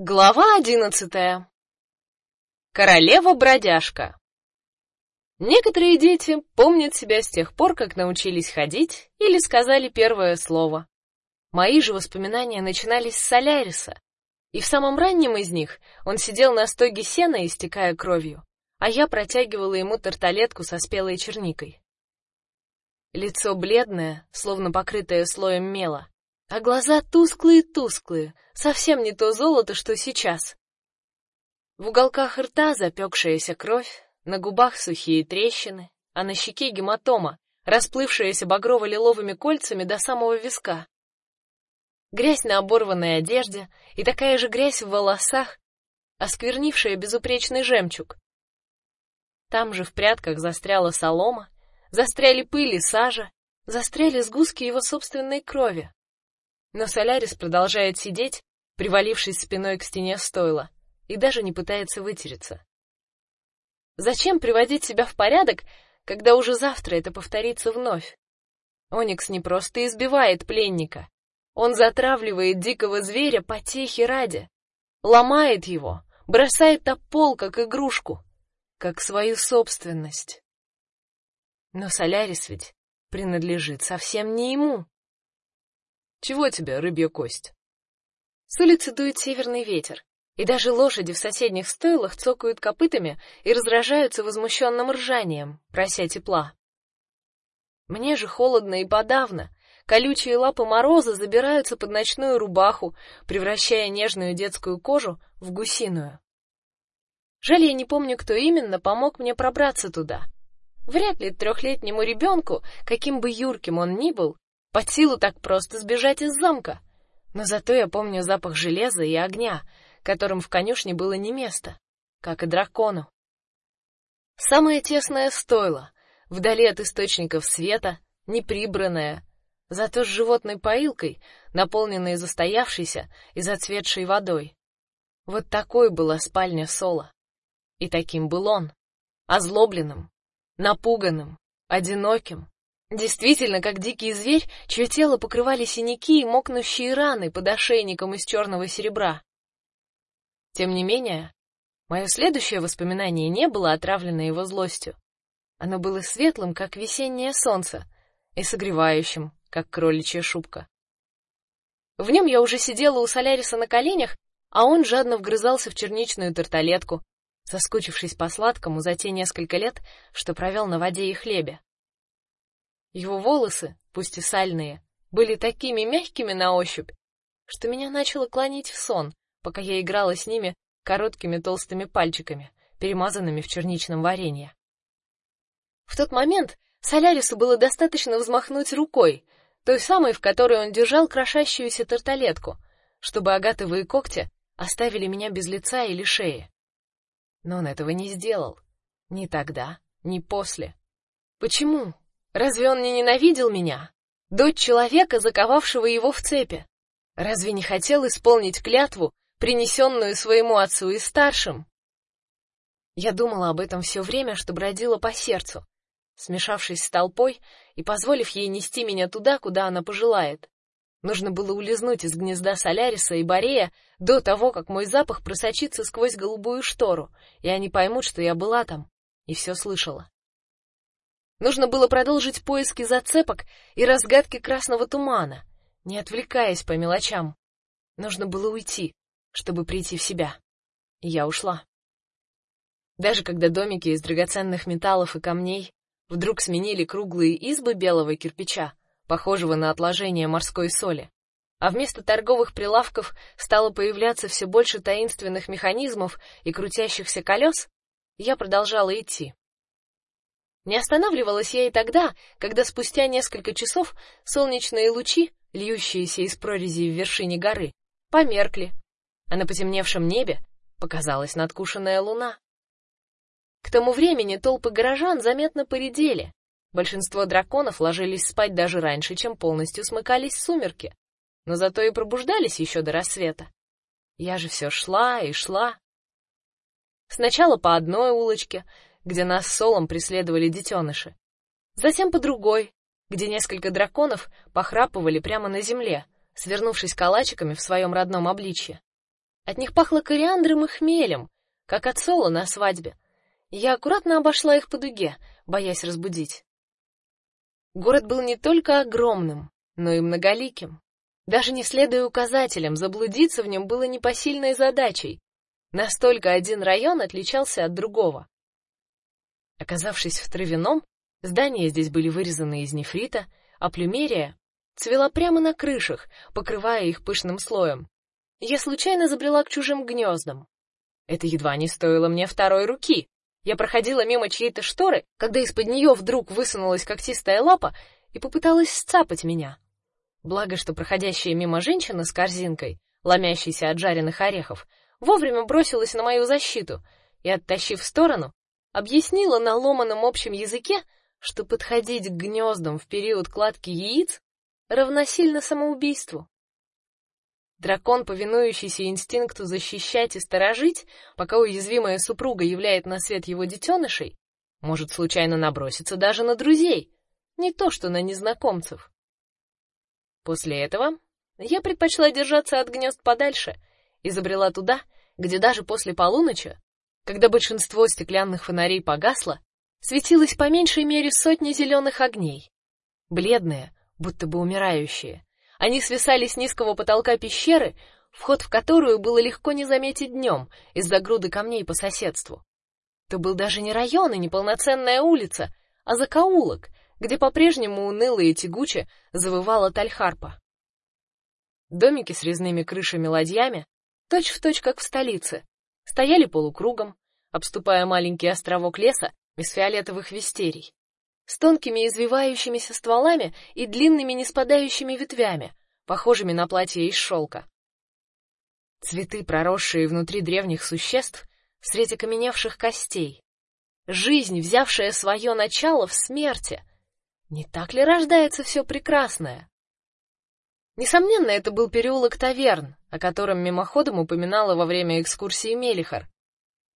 Глава одиннадцатая. Королева-бродяжка. Некоторые дети помнят себя с тех пор, как научились ходить или сказали первое слово. Мои же воспоминания начинались с Соляриса, и в самом раннем из них он сидел на стоге сена, истекая кровью, а я протягивала ему тарталетку со спелой черникой. Лицо бледное, словно покрытое слоем мела, а глаза тусклые-тусклые, совсем не то золото, что сейчас. В уголках рта запекшаяся кровь, на губах сухие трещины, а на щеке гематома, расплывшаяся багрово-лиловыми кольцами до самого виска. Грязь на оборванной одежде и такая же грязь в волосах, осквернившая безупречный жемчуг. Там же в прядках застряла солома, застряли пыль и сажа, застряли сгустки его собственной крови. Но Солярис продолжает сидеть, привалившись спиной к стене стойла, и даже не пытается вытереться. Зачем приводить себя в порядок, когда уже завтра это повторится вновь? Оникс не просто избивает пленника, он затравливает дикого зверя по техе ради, ломает его, бросает на пол как игрушку, как свою собственность. Но Солярис ведь принадлежит совсем не ему. Чего тебе, рыбья кость? С улицы дует северный ветер, и даже лошади в соседних стойлах цокают копытами и разражаются возмущенным ржанием, прося тепла. Мне же холодно и подавно. Колючие лапы мороза забираются под ночную рубаху, превращая нежную детскую кожу в гусиную. Жаль, я не помню, кто именно помог мне пробраться туда. Вряд ли трехлетнему ребенку, каким бы юрким он ни был, под силу так просто сбежать из замка. Но зато я помню запах железа и огня, которым в конюшне было не место, как и дракону. Самое тесное стойло, вдали от источников света, неприбранное, зато с животной поилкой, наполненной застоявшейся и зацветшей водой. Вот такой была спальня Сола. И таким был он, озлобленным, напуганным, одиноким, Действительно, как дикий зверь, чье тело покрывали синяки и мокнущие раны под ошейником из черного серебра. Тем не менее, мое следующее воспоминание не было отравлено его злостью. Оно было светлым, как весеннее солнце, и согревающим, как кроличья шубка. В нем я уже сидела у Соляриса на коленях, а он жадно вгрызался в черничную тарталетку, соскучившись по сладкому за те несколько лет, что провел на воде и хлебе. Его волосы, пусть и сальные, были такими мягкими на ощупь, что меня начало клонить в сон, пока я играла с ними короткими толстыми пальчиками, перемазанными в черничном варенье. В тот момент Солярису было достаточно взмахнуть рукой, той самой, в которой он держал крошащуюся тарталетку, чтобы агатовые когти оставили меня без лица или шеи. Но он этого не сделал. Ни тогда, ни после. Почему? Разве он не ненавидел меня? Дочь человека, заковавшего его в цепи. Разве не хотел исполнить клятву, принесенную своему отцу и старшим? Я думала об этом все время, что бродила по сердцу, смешавшись с толпой и позволив ей нести меня туда, куда она пожелает. Нужно было улизнуть из гнезда Соляриса и Борея до того, как мой запах просочится сквозь голубую штору, и они поймут, что я была там и все слышала. Нужно было продолжить поиски зацепок и разгадки красного тумана, не отвлекаясь по мелочам. Нужно было уйти, чтобы прийти в себя. И я ушла. Даже когда домики из драгоценных металлов и камней вдруг сменили круглые избы белого кирпича, похожего на отложение морской соли, а вместо торговых прилавков стало появляться все больше таинственных механизмов и крутящихся колес, я продолжала идти. Не останавливалась я и тогда, когда спустя несколько часов солнечные лучи, льющиеся из прорези в вершине горы, померкли, а на потемневшем небе показалась надкушенная луна. К тому времени толпы горожан заметно поредели. Большинство драконов ложились спать даже раньше, чем полностью смыкались сумерки, но зато и пробуждались еще до рассвета. Я же все шла и шла. Сначала по одной улочке, где нас Солом преследовали детеныши. Затем по другой, где несколько драконов похрапывали прямо на земле, свернувшись калачиками в своем родном обличье. От них пахло кориандром и хмелем, как от сола на свадьбе. Я аккуратно обошла их по дуге, боясь разбудить. Город был не только огромным, но и многоликим. Даже не следуя указателям, заблудиться в нем было непосильной задачей. Настолько один район отличался от другого. Оказавшись в Травяном, здания здесь были вырезаны из нефрита, а плюмерия цвела прямо на крышах, покрывая их пышным слоем. Я случайно забрела к чужим гнездам. Это едва не стоило мне второй руки. Я проходила мимо чьей-то шторы, когда из-под нее вдруг высунулась когтистая лапа и попыталась сцапать меня. Благо, что проходящая мимо женщина с корзинкой, ломящейся от жареных орехов, вовремя бросилась на мою защиту и, оттащив в сторону, объяснила на ломаном общем языке, что подходить к гнездам в период кладки яиц равносильно самоубийству. Дракон, повинующийся инстинкту защищать и сторожить, пока уязвимая супруга являет на свет его детенышей, может случайно наброситься даже на друзей, не то что на незнакомцев. После этого я предпочла держаться от гнезд подальше и забрела туда, где даже после полуночи, когда большинство стеклянных фонарей погасло, светилось по меньшей мере сотни зеленых огней, бледные, будто бы умирающие. Они свисали с низкого потолка пещеры, вход в которую было легко не заметить днем из-за груды камней по соседству. Это был даже не район и не полноценная улица, а закоулок, где по-прежнему уныло и тягуче завывала тальхарпа. Домики с резными крышами-ладьями, точь-в-точь как в столице, стояли полукругом, обступая маленький островок леса из фиолетовых вистерий с тонкими извивающимися стволами и длинными неспадающими ветвями, похожими на платье из шелка. Цветы, проросшие внутри древних существ, среди окаменевших костей. Жизнь, взявшая свое начало в смерти. Не так ли рождается все прекрасное? Несомненно, это был переулок Таверн, о котором мимоходом упоминала во время экскурсии Мелихар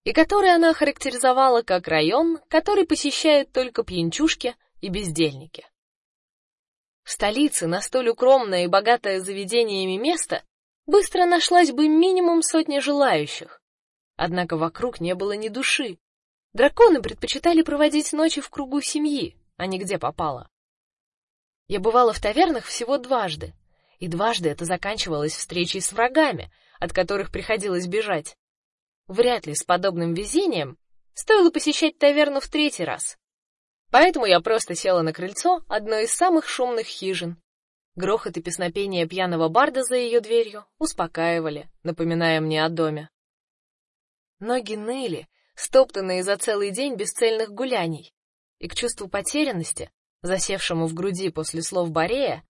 и который она характеризовала как район, который посещают только пьянчушки и бездельники. В столице на столь укромное и богатое заведениями место быстро нашлась бы минимум сотни желающих. Однако вокруг не было ни души. Драконы предпочитали проводить ночи в кругу семьи, а не где попало. Я бывала в тавернах всего дважды, и дважды это заканчивалось встречей с врагами, от которых приходилось бежать. Вряд ли с подобным везением стоило посещать таверну в третий раз. Поэтому я просто села на крыльцо одной из самых шумных хижин. Грохот и песнопение пьяного барда за ее дверью успокаивали, напоминая мне о доме. Ноги ныли, стоптанные за целый день бесцельных гуляний, и к чувству потерянности, засевшему в груди после слов Борея,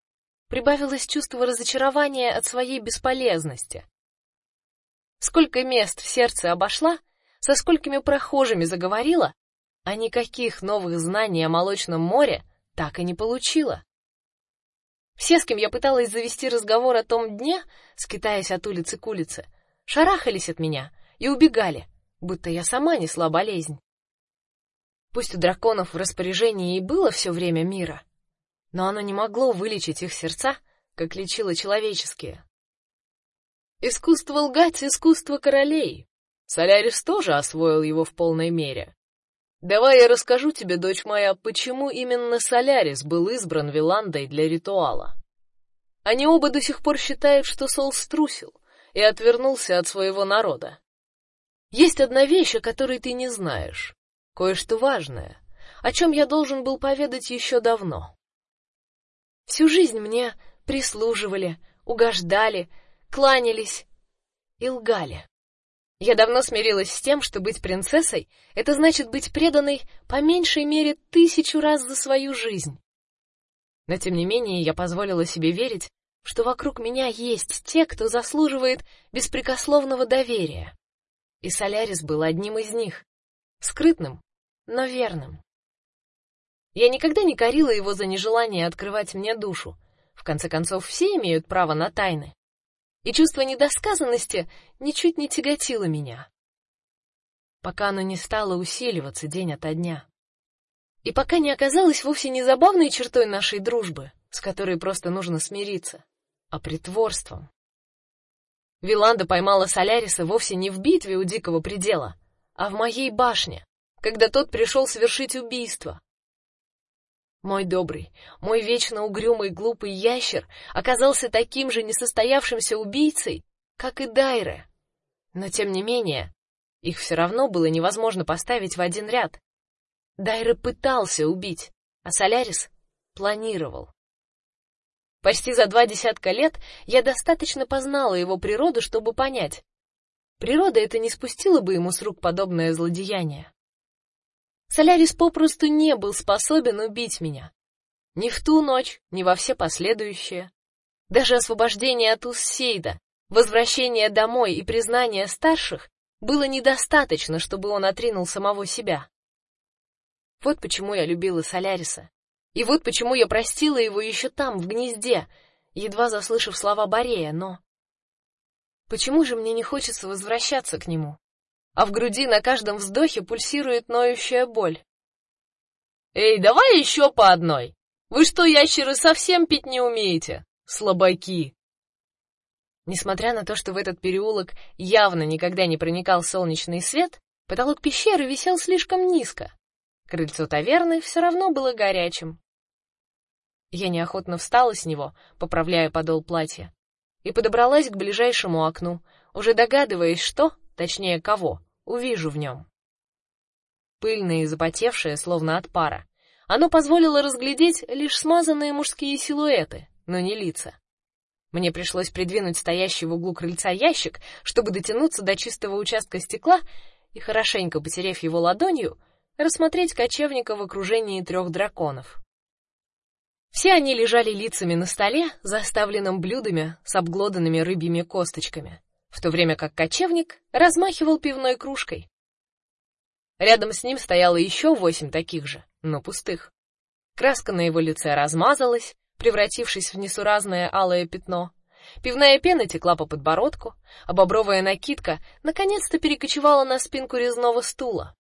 прибавилось чувство разочарования от своей бесполезности. Сколько мест в сердце обошла, со сколькими прохожими заговорила, а никаких новых знаний о молочном море так и не получила. Все, с кем я пыталась завести разговор о том дне, скитаясь от улицы к улице, шарахались от меня и убегали, будто я сама несла болезнь. Пусть у драконов в распоряжении и было все время мира, но оно не могло вылечить их сердца, как лечило человеческие. Искусство лгать — искусство королей. Солярис тоже освоил его в полной мере. Давай я расскажу тебе, дочь моя, почему именно Солярис был избран Виландой для ритуала. Они оба до сих пор считают, что Сол струсил и отвернулся от своего народа. Есть одна вещь, о которой ты не знаешь, кое-что важное, о чем я должен был поведать еще давно. Всю жизнь мне прислуживали, угождали, кланялись и лгали. Я давно смирилась с тем, что быть принцессой это значит быть преданной по меньшей мере тысячу раз за свою жизнь. Но тем не менее, я позволила себе верить, что вокруг меня есть те, кто заслуживает беспрекословного доверия. И Солярис был одним из них, скрытным, но верным. Я никогда не корила его за нежелание открывать мне душу. В конце концов, все имеют право на тайны и чувство недосказанности ничуть не тяготило меня, пока оно не стало усиливаться день ото дня. И пока не оказалось вовсе не забавной чертой нашей дружбы, с которой просто нужно смириться, а притворством. Виланда поймала Соляриса вовсе не в битве у Дикого предела, а в моей башне, когда тот пришел совершить убийство. Мой добрый, мой вечно угрюмый глупый ящер оказался таким же несостоявшимся убийцей, как и Дайре. Но тем не менее, их все равно было невозможно поставить в один ряд. Дайре пытался убить, а Солярис планировал. Почти за два десятка лет я достаточно познала его природу, чтобы понять. Природа это не спустила бы ему с рук подобное злодеяние. Солярис попросту не был способен убить меня. Ни в ту ночь, ни во все последующие. Даже освобождение от Уссейда, возвращение домой и признание старших было недостаточно, чтобы он отринул самого себя. Вот почему я любила Соляриса. И вот почему я простила его еще там, в гнезде, едва заслышав слова Борея, но... Почему же мне не хочется возвращаться к нему? А в груди на каждом вздохе пульсирует ноющая боль. Эй, давай еще по одной. Вы что, ящеры, совсем пить не умеете? Слабаки. Несмотря на то, что в этот переулок явно никогда не проникал солнечный свет, потолок пещеры висел слишком низко. Крыльцо таверны все равно было горячим. Я неохотно встала с него, поправляя подол платья, и подобралась к ближайшему окну, уже догадываясь, что, точнее кого, увижу в нем. Пыльное и запотевшее, словно от пара, оно позволило разглядеть лишь смазанные мужские силуэты, но не лица. Мне пришлось придвинуть стоящий в углу крыльца ящик, чтобы дотянуться до чистого участка стекла и хорошенько потерев его ладонью, рассмотреть кочевника в окружении трех драконов. Все они лежали лицами на столе, заставленном блюдами с обглоданными рыбьими косточками в то время как кочевник размахивал пивной кружкой. Рядом с ним стояло еще восемь таких же, но пустых. Краска на его лице размазалась, превратившись в несуразное алое пятно. Пивная пена текла по подбородку, а бобровая накидка наконец-то перекочевала на спинку резного стула.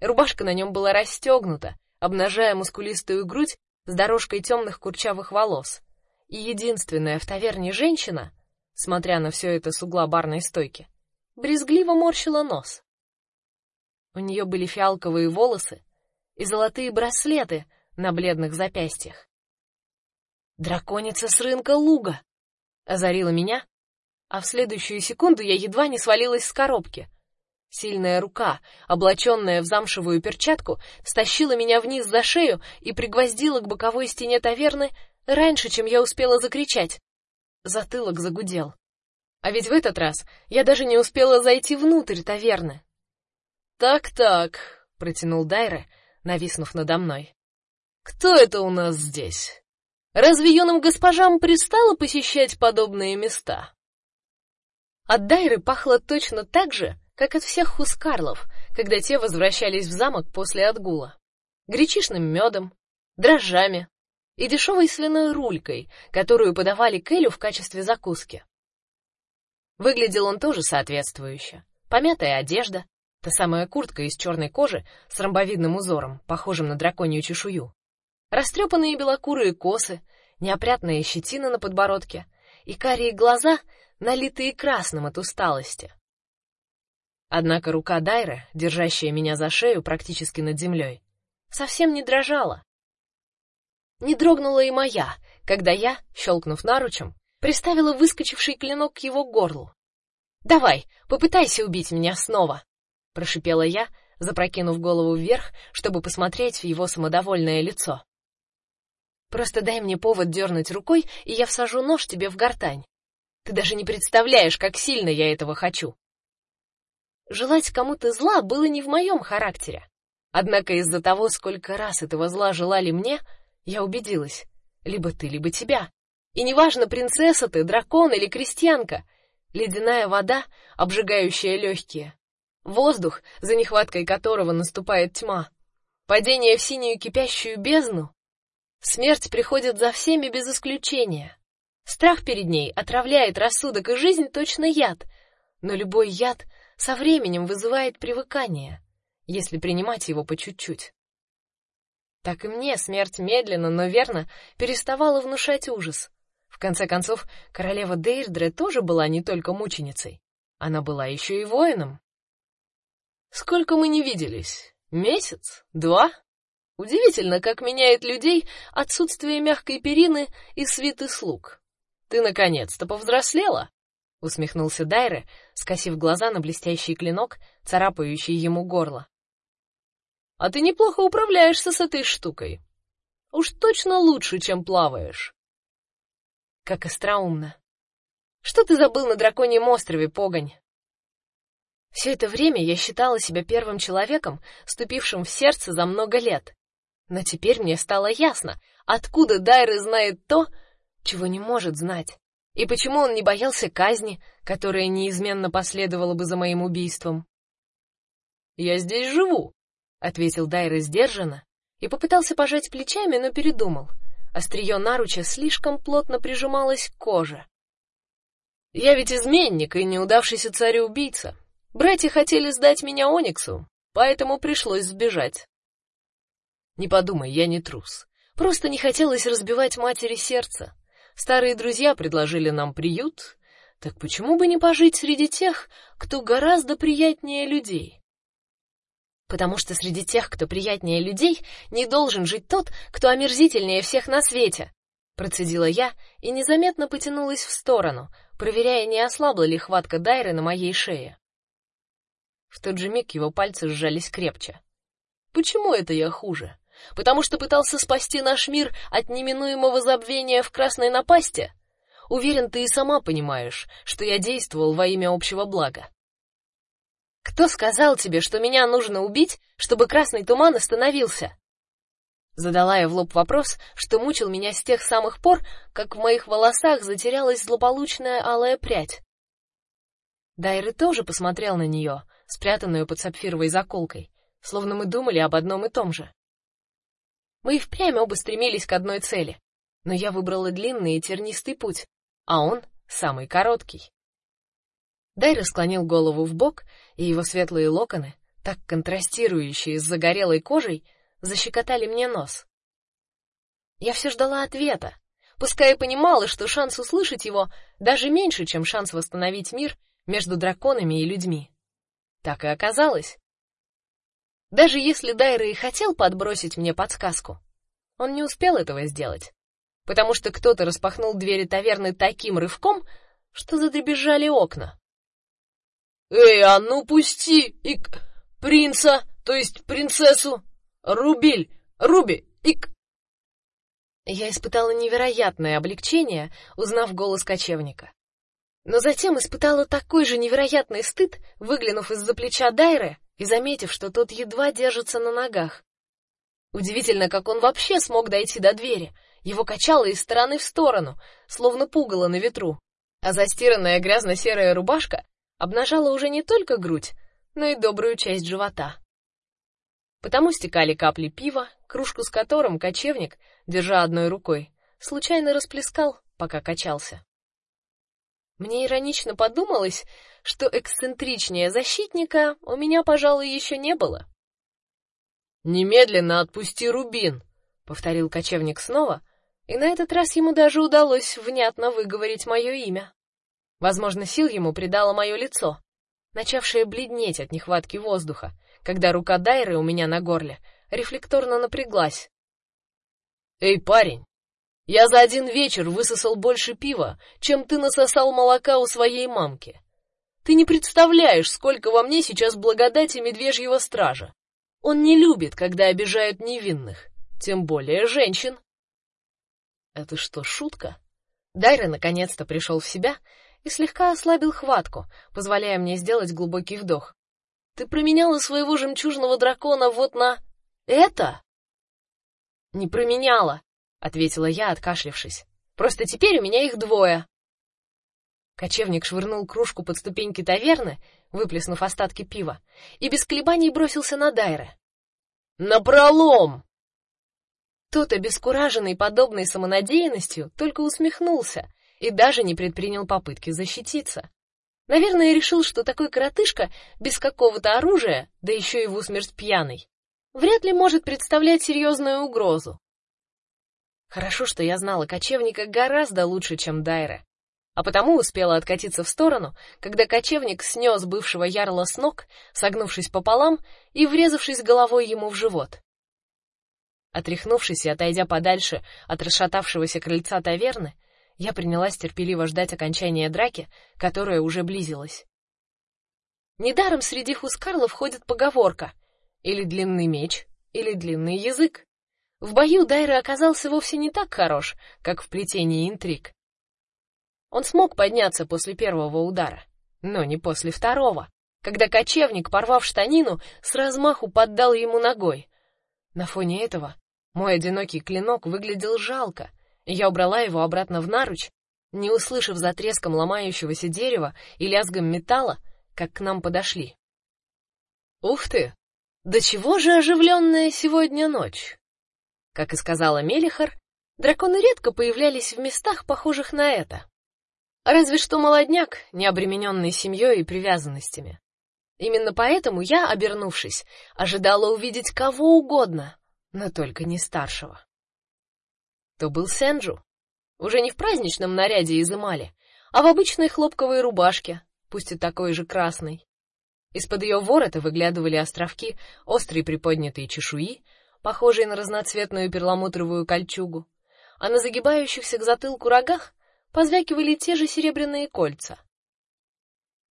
Рубашка на нем была расстегнута, обнажая мускулистую грудь с дорожкой темных курчавых волос. И единственная в таверне женщина смотря на все это с угла барной стойки, брезгливо морщила нос. У нее были фиалковые волосы и золотые браслеты на бледных запястьях. Драконица с рынка Луга озарила меня, а в следующую секунду я едва не свалилась с коробки. Сильная рука, облаченная в замшевую перчатку, стащила меня вниз за шею и пригвоздила к боковой стене таверны раньше, чем я успела закричать. Затылок загудел. А ведь в этот раз я даже не успела зайти внутрь таверны. Так-так, протянул Дайре, нависнув надо мной. Кто это у нас здесь? Разве юным госпожам пристало посещать подобные места? От Дайры пахло точно так же, как от всех хускарлов, когда те возвращались в замок после отгула. Гречишным медом, дрожжами, и дешевой свиной рулькой, которую подавали Кэлю в качестве закуски. Выглядел он тоже соответствующе. Помятая одежда, та самая куртка из черной кожи с ромбовидным узором, похожим на драконью чешую, растрепанные белокурые косы, неопрятная щетина на подбородке и карие глаза, налитые красным от усталости. Однако рука Дайры, держащая меня за шею практически над землей, совсем не дрожала. Не дрогнула и моя, когда я, щелкнув наручем, приставила выскочивший клинок к его горлу. Давай, попытайся убить меня снова, прошипела я, запрокинув голову вверх, чтобы посмотреть в его самодовольное лицо. Просто дай мне повод дернуть рукой, и я всажу нож тебе в гортань. Ты даже не представляешь, как сильно я этого хочу. Желать кому-то зла было не в моем характере. Однако из-за того, сколько раз этого зла желали мне, я убедилась. Либо ты, либо тебя. И неважно, принцесса ты, дракон или крестьянка. Ледяная вода, обжигающая легкие. Воздух, за нехваткой которого наступает тьма. Падение в синюю кипящую бездну. Смерть приходит за всеми без исключения. Страх перед ней отравляет рассудок и жизнь точно яд, но любой яд со временем вызывает привыкание, если принимать его по чуть-чуть. Так и мне смерть медленно, но верно переставала внушать ужас. В конце концов, королева Дейрдре тоже была не только мученицей, она была еще и воином. Сколько мы не виделись? Месяц? Два? Удивительно, как меняет людей отсутствие мягкой перины и свиты слуг. Ты наконец-то повзрослела, усмехнулся Дайре, скосив глаза на блестящий клинок, царапающий ему горло. А ты неплохо управляешься с этой штукой. Уж точно лучше, чем плаваешь. Как остроумно. Что ты забыл на драконьем острове, погонь? Все это время я считала себя первым человеком, ступившим в сердце за много лет. Но теперь мне стало ясно, откуда Дайры знает то, чего не может знать, и почему он не боялся казни, которая неизменно последовала бы за моим убийством. Я здесь живу, ответил Дайры сдержанно и попытался пожать плечами, но передумал. Острие наруча слишком плотно прижималось к коже. Я ведь изменник и неудавшийся царь-убийца. Братья хотели сдать меня Ониксу, поэтому пришлось сбежать. Не подумай, я не трус. Просто не хотелось разбивать матери сердце. Старые друзья предложили нам приют, так почему бы не пожить среди тех, кто гораздо приятнее людей? Потому что среди тех, кто приятнее людей, не должен жить тот, кто омерзительнее всех на свете. Процедила я и незаметно потянулась в сторону, проверяя, не ослабла ли хватка Дайры на моей шее. В тот же миг его пальцы сжались крепче. Почему это я хуже? Потому что пытался спасти наш мир от неминуемого забвения в красной напасти. Уверен, ты и сама понимаешь, что я действовал во имя общего блага. Кто сказал тебе, что меня нужно убить, чтобы красный туман остановился? Задала я в лоб вопрос, что мучил меня с тех самых пор, как в моих волосах затерялась злополучная алая прядь. Дайры тоже посмотрел на нее, спрятанную под сапфировой заколкой, словно мы думали об одном и том же. Мы и впрямь оба стремились к одной цели, но я выбрала длинный и тернистый путь, а он самый короткий. Дайра склонил голову в бок, и его светлые локоны, так контрастирующие с загорелой кожей, защекотали мне нос. Я все ждала ответа, пускай и понимала, что шанс услышать его даже меньше, чем шанс восстановить мир между драконами и людьми. Так и оказалось. Даже если Дайра и хотел подбросить мне подсказку, он не успел этого сделать, потому что кто-то распахнул двери таверны таким рывком, что задребезжали окна. Эй, а ну пусти и принца, то есть принцессу, Рубиль, Руби, ик. Я испытала невероятное облегчение, узнав голос кочевника. Но затем испытала такой же невероятный стыд, выглянув из-за плеча Дайры и заметив, что тот едва держится на ногах. Удивительно, как он вообще смог дойти до двери. Его качало из стороны в сторону, словно пугало на ветру. А застиранная грязно-серая рубашка обнажала уже не только грудь, но и добрую часть живота. Потому стекали капли пива, кружку с которым кочевник, держа одной рукой, случайно расплескал, пока качался. Мне иронично подумалось, что эксцентричнее защитника у меня, пожалуй, еще не было. Немедленно отпусти Рубин, повторил кочевник снова, и на этот раз ему даже удалось внятно выговорить мое имя. Возможно, сил ему придало мое лицо, начавшее бледнеть от нехватки воздуха, когда рука Дайры у меня на горле рефлекторно напряглась. Эй, парень, я за один вечер высосал больше пива, чем ты насосал молока у своей мамки. Ты не представляешь, сколько во мне сейчас благодати медвежьего стража. Он не любит, когда обижают невинных, тем более женщин. Это что, шутка? Дайра наконец-то пришел в себя и слегка ослабил хватку, позволяя мне сделать глубокий вдох. Ты променяла своего жемчужного дракона вот на это? Не променяла, ответила я, откашлившись. Просто теперь у меня их двое. Кочевник швырнул кружку под ступеньки таверны, выплеснув остатки пива, и без колебаний бросился на Дайре. На пролом! Тот, обескураженный подобной самонадеянностью, только усмехнулся и даже не предпринял попытки защититься. Наверное, решил, что такой коротышка без какого-то оружия, да еще и в усмерть пьяный, вряд ли может представлять серьезную угрозу. Хорошо, что я знала кочевника гораздо лучше, чем Дайре, а потому успела откатиться в сторону, когда кочевник снес бывшего ярла с ног, согнувшись пополам и врезавшись головой ему в живот. Отряхнувшись и отойдя подальше от расшатавшегося крыльца таверны, я принялась терпеливо ждать окончания драки, которая уже близилась. Недаром среди хускарлов ходит поговорка: или длинный меч, или длинный язык. В бою Дайра оказался вовсе не так хорош, как в плетении интриг. Он смог подняться после первого удара, но не после второго, когда кочевник, порвав штанину, с размаху поддал ему ногой. На фоне этого мой одинокий клинок выглядел жалко, я убрала его обратно в наруч, не услышав за треском ломающегося дерева и лязгом металла, как к нам подошли. Ух ты! Да чего же оживленная сегодня ночь! Как и сказала Мелихар, драконы редко появлялись в местах, похожих на это. Разве что молодняк, не обремененный семьей и привязанностями. Именно поэтому я, обернувшись, ожидала увидеть кого угодно, но только не старшего. То был Сенджу, уже не в праздничном наряде из эмали, а в обычной хлопковой рубашке, пусть и такой же красной. Из-под ее ворота выглядывали островки острой приподнятой чешуи, похожей на разноцветную перламутровую кольчугу, а на загибающихся к затылку рогах позвякивали те же серебряные кольца.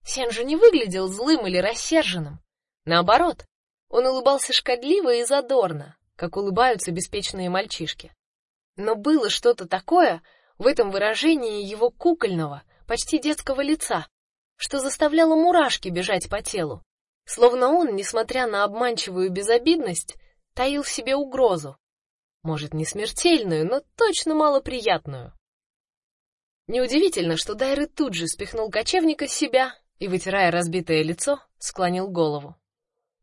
Сен же не выглядел злым или рассерженным. Наоборот, он улыбался шкодливо и задорно, как улыбаются беспечные мальчишки. Но было что-то такое в этом выражении его кукольного, почти детского лица, что заставляло мурашки бежать по телу, словно он, несмотря на обманчивую безобидность, таил в себе угрозу. Может, не смертельную, но точно малоприятную. Неудивительно, что Дайры тут же спихнул кочевника с себя и, вытирая разбитое лицо, склонил голову.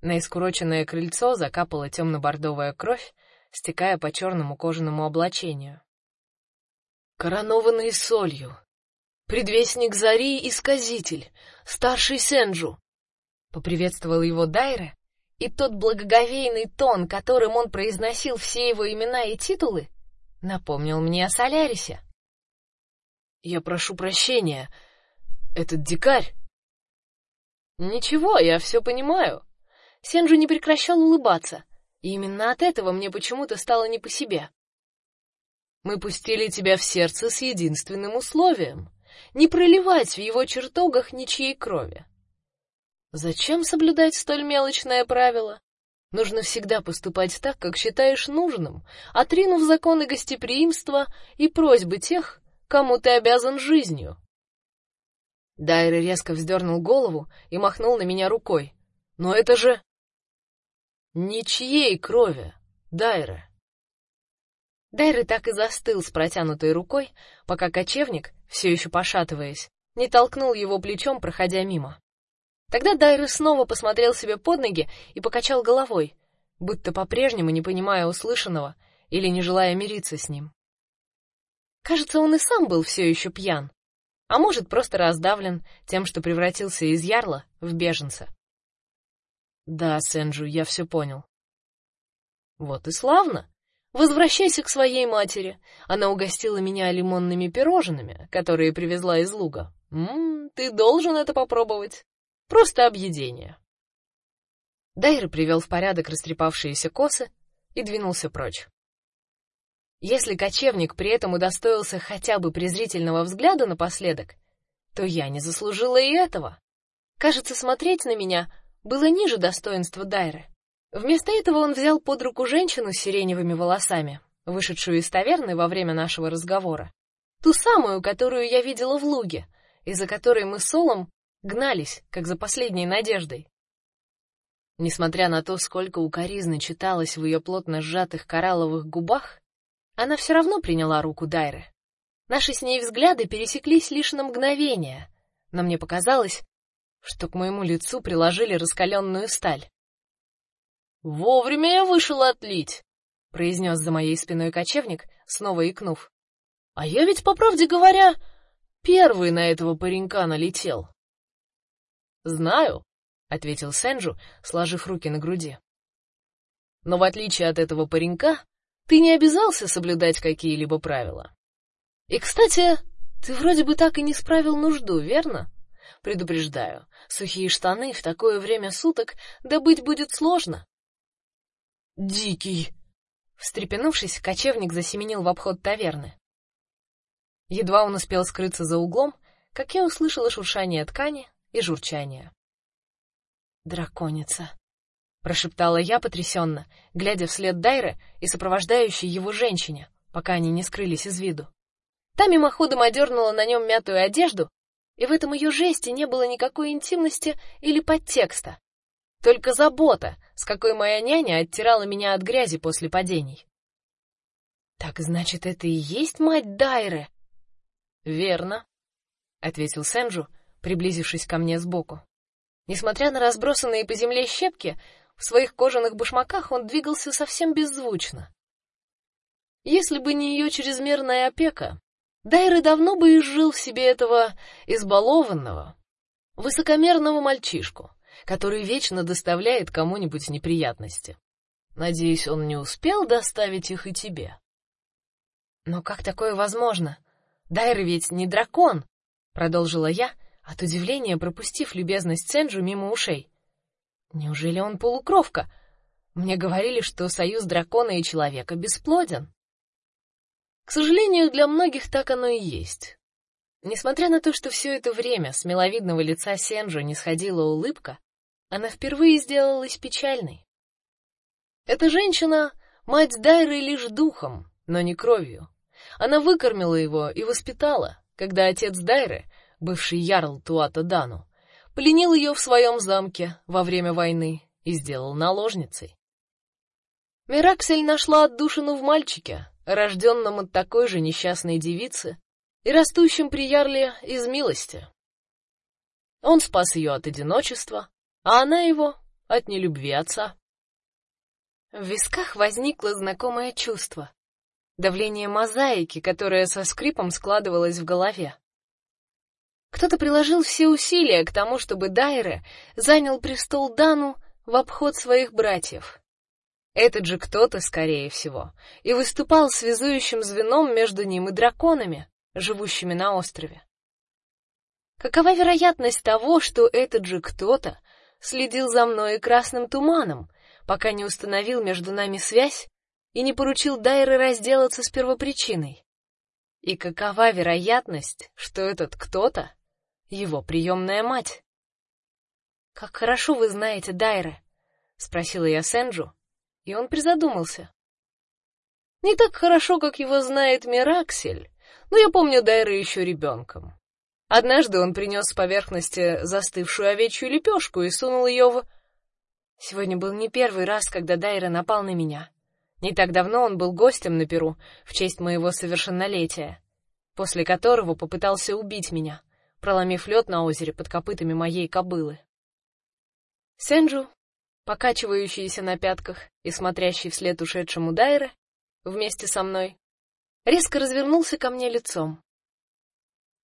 На искуроченное крыльцо закапала темно-бордовая кровь, стекая по черному кожаному облачению. Коронованный солью, предвестник зари и сказитель, старший Сенджу, поприветствовал его Дайре, и тот благоговейный тон, которым он произносил все его имена и титулы, напомнил мне о Солярисе. Я прошу прощения. Этот дикарь. Ничего, я все понимаю. Сенджу не прекращал улыбаться, и именно от этого мне почему-то стало не по себе. Мы пустили тебя в сердце с единственным условием: не проливать в его чертогах ничьей крови. Зачем соблюдать столь мелочное правило? Нужно всегда поступать так, как считаешь нужным, отринув законы гостеприимства и просьбы тех, кому ты обязан жизнью. Дайре резко вздернул голову и махнул на меня рукой. Но это же ничьей крови, Дайре. Дайре так и застыл с протянутой рукой, пока кочевник, все еще пошатываясь, не толкнул его плечом, проходя мимо. Тогда Дайры снова посмотрел себе под ноги и покачал головой, будто по-прежнему не понимая услышанного или не желая мириться с ним. Кажется, он и сам был все еще пьян, а может, просто раздавлен тем, что превратился из ярла в беженца. Да, Сенджу, я все понял. Вот и славно. Возвращайся к своей матери. Она угостила меня лимонными пирожными, которые привезла из луга. Мм, ты должен это попробовать. Просто объедение. Дайр привел в порядок растрепавшиеся косы и двинулся прочь. Если кочевник при этом удостоился хотя бы презрительного взгляда напоследок, то я не заслужила и этого. Кажется, смотреть на меня было ниже достоинства Дайры. Вместо этого он взял под руку женщину с сиреневыми волосами, вышедшую из таверны во время нашего разговора, ту самую, которую я видела в луге, и за которой мы с Солом гнались, как за последней надеждой. Несмотря на то, сколько укоризны читалось в ее плотно сжатых коралловых губах, она все равно приняла руку Дайры. Наши с ней взгляды пересеклись лишь на мгновение, но мне показалось, что к моему лицу приложили раскаленную сталь. Вовремя я вышел отлить, произнес за моей спиной кочевник, снова икнув. А я ведь, по правде говоря, первый на этого паренька налетел. Знаю, ответил Сенджу, сложив руки на груди. Но в отличие от этого паренька, ты не обязался соблюдать какие-либо правила. И, кстати, ты вроде бы так и не справил нужду, верно? Предупреждаю, сухие штаны в такое время суток добыть будет сложно. Дикий. Встрепенувшись, кочевник засеменил в обход таверны. Едва он успел скрыться за углом, как я услышала шуршание ткани и журчание. Драконица, прошептала я потрясенно, глядя вслед Дайре и сопровождающей его женщине, пока они не скрылись из виду. Та мимоходом одернула на нем мятую одежду, и в этом ее жесте не было никакой интимности или подтекста, только забота, с какой моя няня оттирала меня от грязи после падений. Так значит, это и есть мать Дайры? Верно, ответил Сенджу, приблизившись ко мне сбоку. Несмотря на разбросанные по земле щепки, в своих кожаных башмаках он двигался совсем беззвучно. Если бы не ее чрезмерная опека, Дайры давно бы изжил в себе этого избалованного, высокомерного мальчишку, который вечно доставляет кому-нибудь неприятности. Надеюсь, он не успел доставить их и тебе. Но как такое возможно? Дайры ведь не дракон, продолжила я, от удивления пропустив любезность Сенджу мимо ушей. Неужели он полукровка? Мне говорили, что союз дракона и человека бесплоден. К сожалению, для многих так оно и есть. Несмотря на то, что все это время с миловидного лица Сенджу не сходила улыбка, она впервые сделалась печальной. Эта женщина мать Дайры лишь духом, но не кровью. Она выкормила его и воспитала, когда отец Дайры бывший ярл Туата Дану, пленил ее в своем замке во время войны и сделал наложницей. Мираксель нашла отдушину в мальчике, рожденном от такой же несчастной девицы и растущем при ярле из милости. Он спас ее от одиночества, а она его от нелюбви отца. В висках возникло знакомое чувство, давление мозаики, которое со скрипом складывалось в голове. Кто-то приложил все усилия к тому, чтобы Дайре занял престол Дану в обход своих братьев. Этот же кто-то, скорее всего, и выступал связующим звеном между ним и драконами, живущими на острове. Какова вероятность того, что этот же кто-то следил за мной и красным туманом, пока не установил между нами связь и не поручил Дайре разделаться с первопричиной? И какова вероятность, что этот кто-то его приемная мать. Как хорошо вы знаете Дайре, спросила я Сенджу, и он призадумался. Не так хорошо, как его знает Мираксель, но я помню Дайре еще ребенком. Однажды он принес с поверхности застывшую овечью лепешку и сунул ее в. Сегодня был не первый раз, когда Дайра напал на меня. Не так давно он был гостем на Перу в честь моего совершеннолетия, после которого попытался убить меня проломив лед на озере под копытами моей кобылы. Сенджу, покачивающийся на пятках и смотрящий вслед ушедшему Дайре, вместе со мной, резко развернулся ко мне лицом.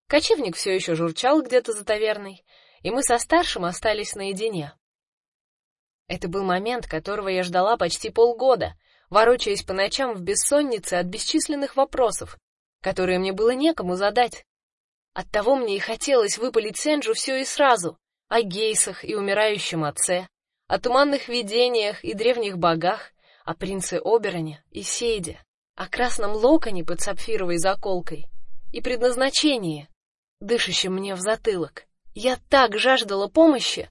Кочевник все еще журчал где-то за таверной, и мы со старшим остались наедине. Это был момент, которого я ждала почти полгода, ворочаясь по ночам в бессоннице от бесчисленных вопросов, которые мне было некому задать. Оттого мне и хотелось выпалить Сенджу все и сразу: о гейсах и умирающем отце, о туманных видениях и древних богах, о принце Обероне и Сейде, о красном локоне под сапфировой заколкой и предназначении, дышащем мне в затылок. Я так жаждала помощи.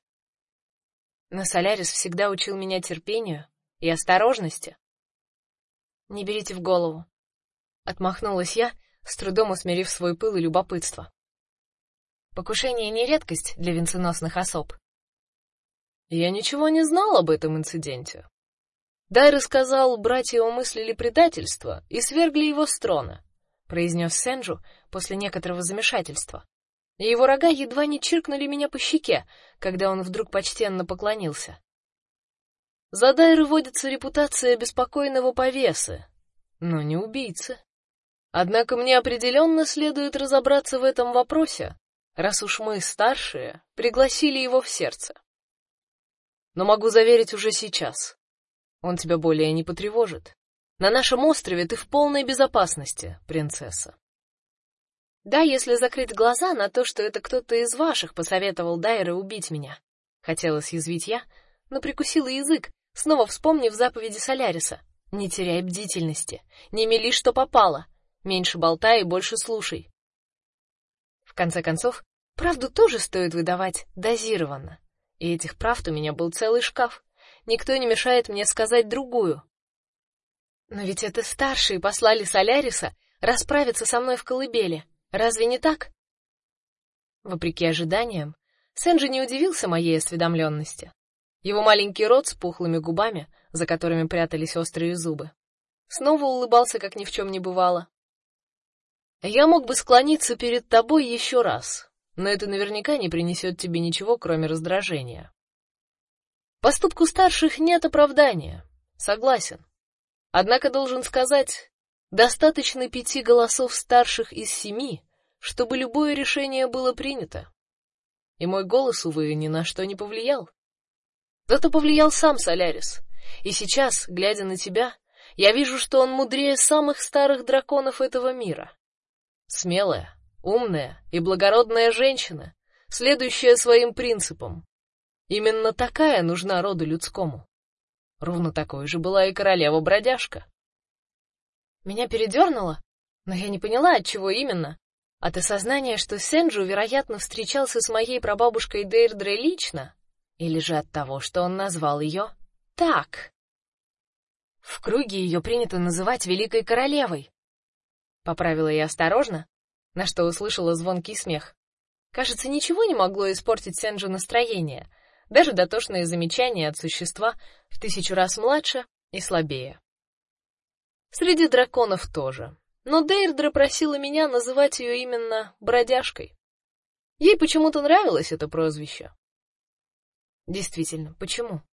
Но Солярис всегда учил меня терпению и осторожности. Не берите в голову, отмахнулась я, с трудом усмирив свой пыл и любопытство. Покушение не редкость для венценосных особ. Я ничего не знал об этом инциденте. Дай рассказал, братья умыслили предательство и свергли его с трона, произнес Сенджу после некоторого замешательства. Его рога едва не чиркнули меня по щеке, когда он вдруг почтенно поклонился. За Дайры водится репутация беспокойного повесы, но не убийцы. Однако мне определенно следует разобраться в этом вопросе, раз уж мы старшие пригласили его в сердце. Но могу заверить уже сейчас, он тебя более не потревожит. На нашем острове ты в полной безопасности, принцесса. Да, если закрыть глаза на то, что это кто-то из ваших посоветовал Дайре убить меня. Хотелось язвить я, но прикусила язык, снова вспомнив заповеди Соляриса. Не теряй бдительности, не мели, что попало. Меньше болтай и больше слушай. В конце концов, правду тоже стоит выдавать дозированно. И этих правд у меня был целый шкаф. Никто не мешает мне сказать другую. Но ведь это старшие послали Соляриса расправиться со мной в колыбели. Разве не так? Вопреки ожиданиям, Сенджи не удивился моей осведомленности. Его маленький рот с пухлыми губами, за которыми прятались острые зубы, снова улыбался, как ни в чем не бывало. Я мог бы склониться перед тобой еще раз, но это наверняка не принесет тебе ничего, кроме раздражения. Поступку старших нет оправдания. Согласен. Однако должен сказать, достаточно пяти голосов старших из семи, чтобы любое решение было принято. И мой голос, увы, ни на что не повлиял. Зато повлиял сам Солярис. И сейчас, глядя на тебя, я вижу, что он мудрее самых старых драконов этого мира. Смелая, умная и благородная женщина, следующая своим принципам. Именно такая нужна роду людскому. Ровно такой же была и королева-бродяжка. Меня передернуло, но я не поняла, от чего именно. От осознания, что Сенджу, вероятно, встречался с моей прабабушкой Дейрдре лично, или же от того, что он назвал ее так. В круге ее принято называть великой королевой. Поправила я осторожно, на что услышала звонкий смех. Кажется, ничего не могло испортить Сенджу настроение, даже дотошные замечания от существа в тысячу раз младше и слабее. Среди драконов тоже. Но Дейрдра просила меня называть ее именно бродяжкой. Ей почему-то нравилось это прозвище. Действительно, почему?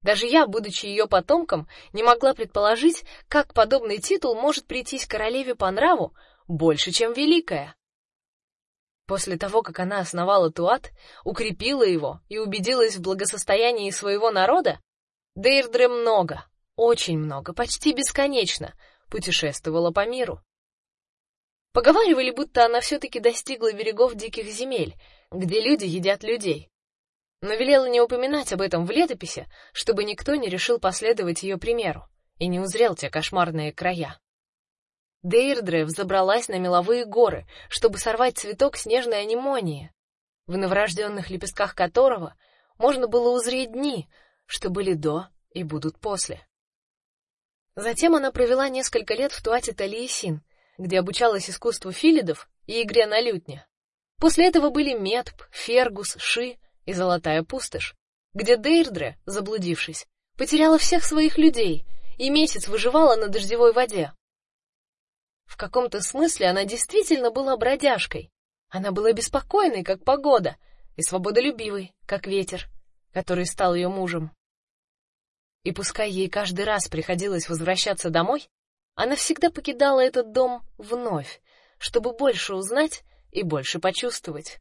Даже я, будучи ее потомком, не могла предположить, как подобный титул может прийтись королеве по нраву больше, чем великая. После того, как она основала Туат, укрепила его и убедилась в благосостоянии своего народа, Дейрдре много, очень много, почти бесконечно путешествовала по миру. Поговаривали, будто она все-таки достигла берегов диких земель, где люди едят людей. Но велела не упоминать об этом в летописи, чтобы никто не решил последовать ее примеру и не узрел те кошмарные края. Дейрдре взобралась на меловые горы, чтобы сорвать цветок снежной анимонии, в новорожденных лепестках которого можно было узреть дни, что были до и будут после. Затем она провела несколько лет в Туате Талиесин, где обучалась искусству филидов и игре на лютне. После этого были Метб, Фергус, Ши и Золотая пустошь, где Дейрдре, заблудившись, потеряла всех своих людей и месяц выживала на дождевой воде. В каком-то смысле она действительно была бродяжкой. Она была беспокойной, как погода, и свободолюбивой, как ветер, который стал ее мужем. И пускай ей каждый раз приходилось возвращаться домой, она всегда покидала этот дом вновь, чтобы больше узнать и больше почувствовать.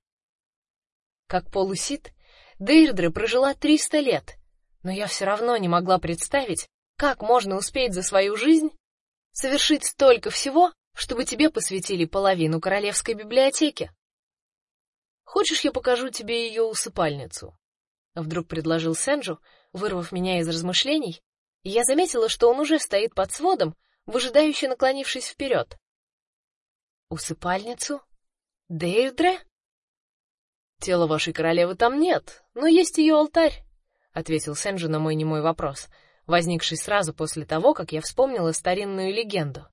Как полусит, Дейрдре прожила 300 лет, но я все равно не могла представить, как можно успеть за свою жизнь совершить столько всего, чтобы тебе посвятили половину королевской библиотеки. Хочешь, я покажу тебе ее усыпальницу? Вдруг предложил Сенджу, вырвав меня из размышлений, и я заметила, что он уже стоит под сводом, выжидающе наклонившись вперед. Усыпальницу? Дейрдре? Тела вашей королевы там нет, но есть ее алтарь, ответил Сенджу на мой немой вопрос, возникший сразу после того, как я вспомнила старинную легенду.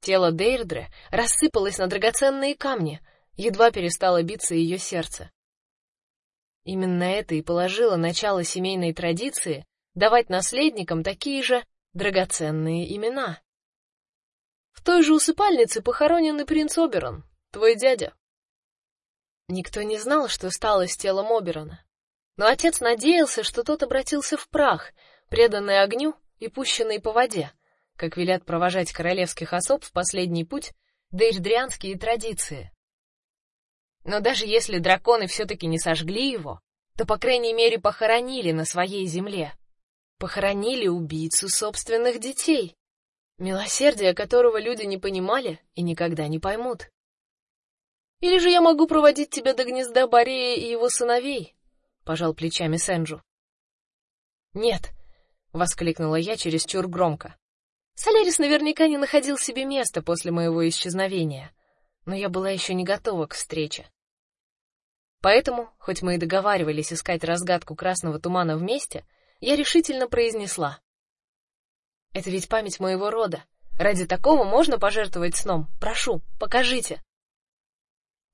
Тело Дейрдре рассыпалось на драгоценные камни, едва перестало биться ее сердце. Именно это и положило начало семейной традиции давать наследникам такие же драгоценные имена. В той же усыпальнице похоронен и принц Оберон, твой дядя. Никто не знал, что стало с телом Оберона, но отец надеялся, что тот обратился в прах, преданный огню и пущенный по воде как велят провожать королевских особ в последний путь дейрдрианские традиции. Но даже если драконы все таки не сожгли его, то по крайней мере похоронили на своей земле. Похоронили убийцу собственных детей, милосердие которого люди не понимали и никогда не поймут. Или же я могу проводить тебя до гнезда Борея и его сыновей, пожал плечами Сенджу. Нет, воскликнула я через чур громко. Солярис наверняка не находил себе места после моего исчезновения, но я была еще не готова к встрече. Поэтому, хоть мы и договаривались искать разгадку красного тумана вместе, я решительно произнесла: "Это ведь память моего рода. Ради такого можно пожертвовать сном. Прошу, покажите".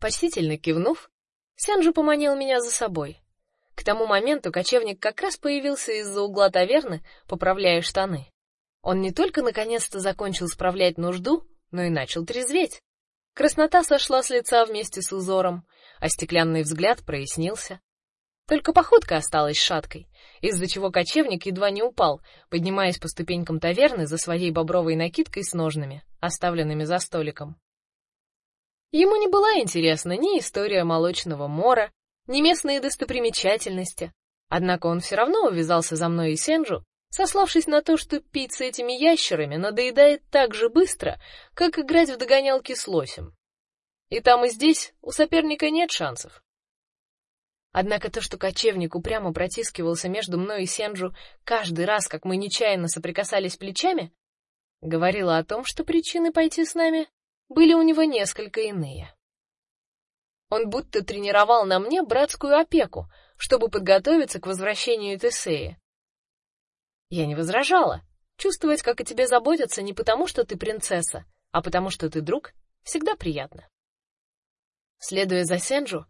Почтительно кивнув, Сянжу поманил меня за собой. К тому моменту кочевник как раз появился из-за угла таверны, поправляя штаны. Он не только наконец-то закончил справлять нужду, но и начал трезветь. Краснота сошла с лица вместе с узором, а стеклянный взгляд прояснился. Только походка осталась шаткой, из-за чего кочевник едва не упал, поднимаясь по ступенькам таверны за своей бобровой накидкой с ножными, оставленными за столиком. Ему не была интересна ни история молочного мора, ни местные достопримечательности. Однако он все равно увязался за мной и Сенджу, сославшись на то, что пить с этими ящерами надоедает так же быстро, как играть в догонялки с лосем. И там и здесь у соперника нет шансов. Однако то, что кочевник упрямо протискивался между мной и Сенджу каждый раз, как мы нечаянно соприкасались плечами, говорило о том, что причины пойти с нами были у него несколько иные. Он будто тренировал на мне братскую опеку, чтобы подготовиться к возвращению Тесеи. Я не возражала. Чувствовать, как о тебе заботятся не потому, что ты принцесса, а потому, что ты друг, всегда приятно. Следуя за Сенджу,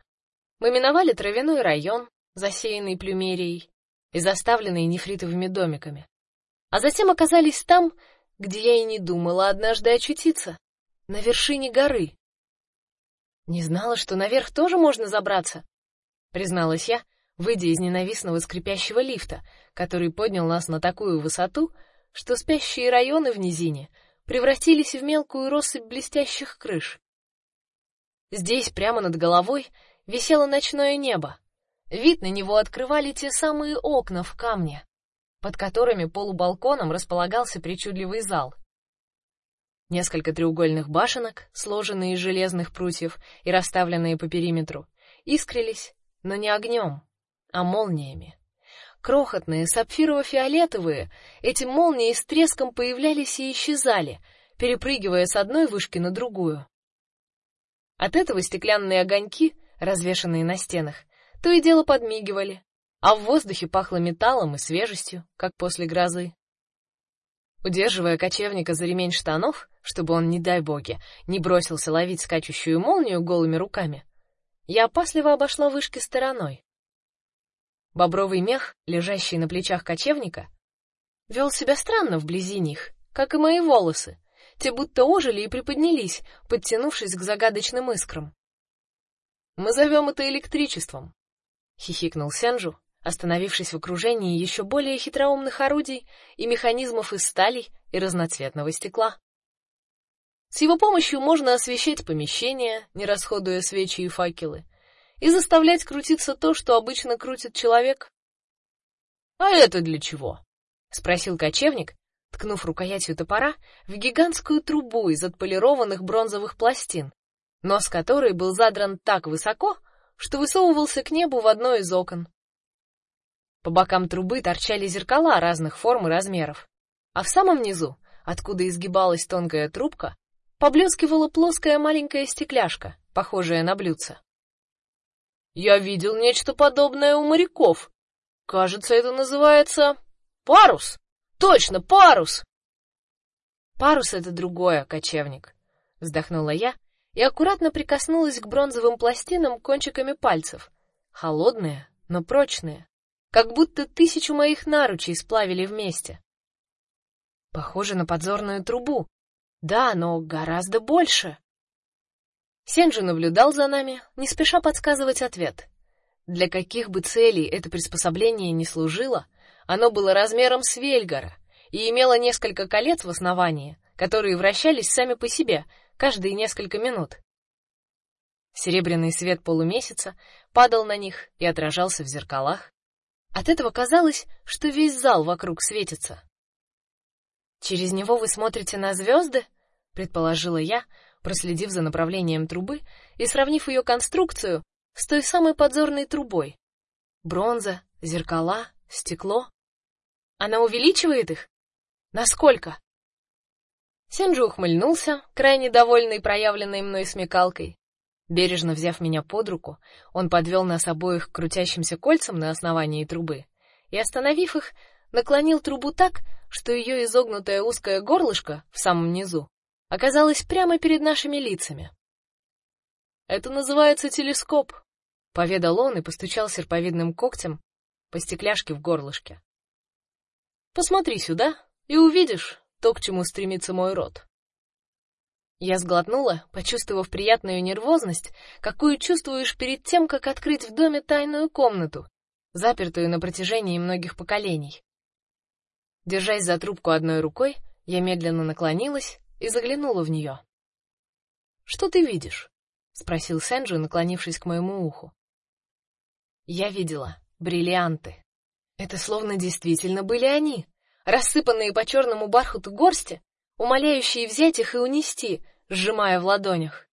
мы миновали травяной район, засеянный плюмерией и заставленный нефритовыми домиками, а затем оказались там, где я и не думала однажды очутиться на вершине горы. Не знала, что наверх тоже можно забраться, призналась я, выйдя из ненавистного скрипящего лифта, который поднял нас на такую высоту, что спящие районы в низине превратились в мелкую россыпь блестящих крыш. Здесь прямо над головой висело ночное небо. Вид на него открывали те самые окна в камне, под которыми полубалконом располагался причудливый зал. Несколько треугольных башенок, сложенные из железных прутьев и расставленные по периметру, искрились, но не огнем, а молниями. Крохотные, сапфирово-фиолетовые, эти молнии с треском появлялись и исчезали, перепрыгивая с одной вышки на другую. От этого стеклянные огоньки, развешанные на стенах, то и дело подмигивали, а в воздухе пахло металлом и свежестью, как после грозы. Удерживая кочевника за ремень штанов, чтобы он, не дай боги, не бросился ловить скачущую молнию голыми руками, я опасливо обошла вышки стороной. Бобровый мех, лежащий на плечах кочевника, вел себя странно вблизи них, как и мои волосы. Те будто ожили и приподнялись, подтянувшись к загадочным искрам. Мы зовем это электричеством, хихикнул Сенжу, остановившись в окружении еще более хитроумных орудий и механизмов из стали и разноцветного стекла. С его помощью можно освещать помещения, не расходуя свечи и факелы, и заставлять крутиться то, что обычно крутит человек. А это для чего? спросил кочевник, ткнув рукоятью топора в гигантскую трубу из отполированных бронзовых пластин, нос которой был задран так высоко, что высовывался к небу в одно из окон. По бокам трубы торчали зеркала разных форм и размеров, а в самом низу, откуда изгибалась тонкая трубка, поблескивала плоская маленькая стекляшка, похожая на блюдце. Я видел нечто подобное у моряков. Кажется, это называется парус. Точно, парус. Парус это другое, кочевник, вздохнула я и аккуратно прикоснулась к бронзовым пластинам кончиками пальцев, холодные, но прочные как будто тысячу моих наручей сплавили вместе. Похоже на подзорную трубу. Да, но гораздо больше. Сенджи наблюдал за нами, не спеша подсказывать ответ. Для каких бы целей это приспособление ни служило, оно было размером с Вельгара и имело несколько колец в основании, которые вращались сами по себе каждые несколько минут. Серебряный свет полумесяца падал на них и отражался в зеркалах. От этого казалось, что весь зал вокруг светится. Через него вы смотрите на звезды? предположила я, проследив за направлением трубы и сравнив ее конструкцию с той самой подзорной трубой. Бронза, зеркала, стекло. Она увеличивает их? Насколько? Сенджи ухмыльнулся, крайне довольный проявленной мной смекалкой. Бережно взяв меня под руку, он подвел нас обоих к крутящимся кольцам на основании трубы и, остановив их, наклонил трубу так, что ее изогнутое узкое горлышко в самом низу оказалось прямо перед нашими лицами. Это называется телескоп, поведал он и постучал серповидным когтем по стекляшке в горлышке. Посмотри сюда и увидишь то, к чему стремится мой род. Я сглотнула, почувствовав приятную нервозность, какую чувствуешь перед тем, как открыть в доме тайную комнату, запертую на протяжении многих поколений. Держась за трубку одной рукой, я медленно наклонилась и заглянула в нее. Что ты видишь? спросил Сенджи, наклонившись к моему уху. Я видела бриллианты. Это словно действительно были они, рассыпанные по черному бархату горсти, умоляющие взять их и унести, сжимая в ладонях.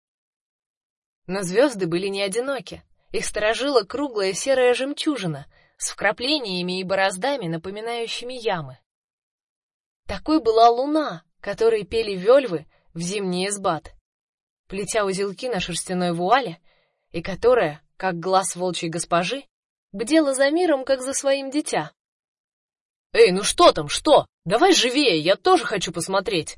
Но звезды были не одиноки. Их сторожила круглая серая жемчужина с вкраплениями и бороздами, напоминающими ямы. Такой была луна, которой пели вельвы в зимний эсбат, плетя узелки на шерстяной вуале, и которая, как глаз волчьей госпожи, бдела за миром, как за своим дитя. Эй, ну что там, что? Давай живее, я тоже хочу посмотреть.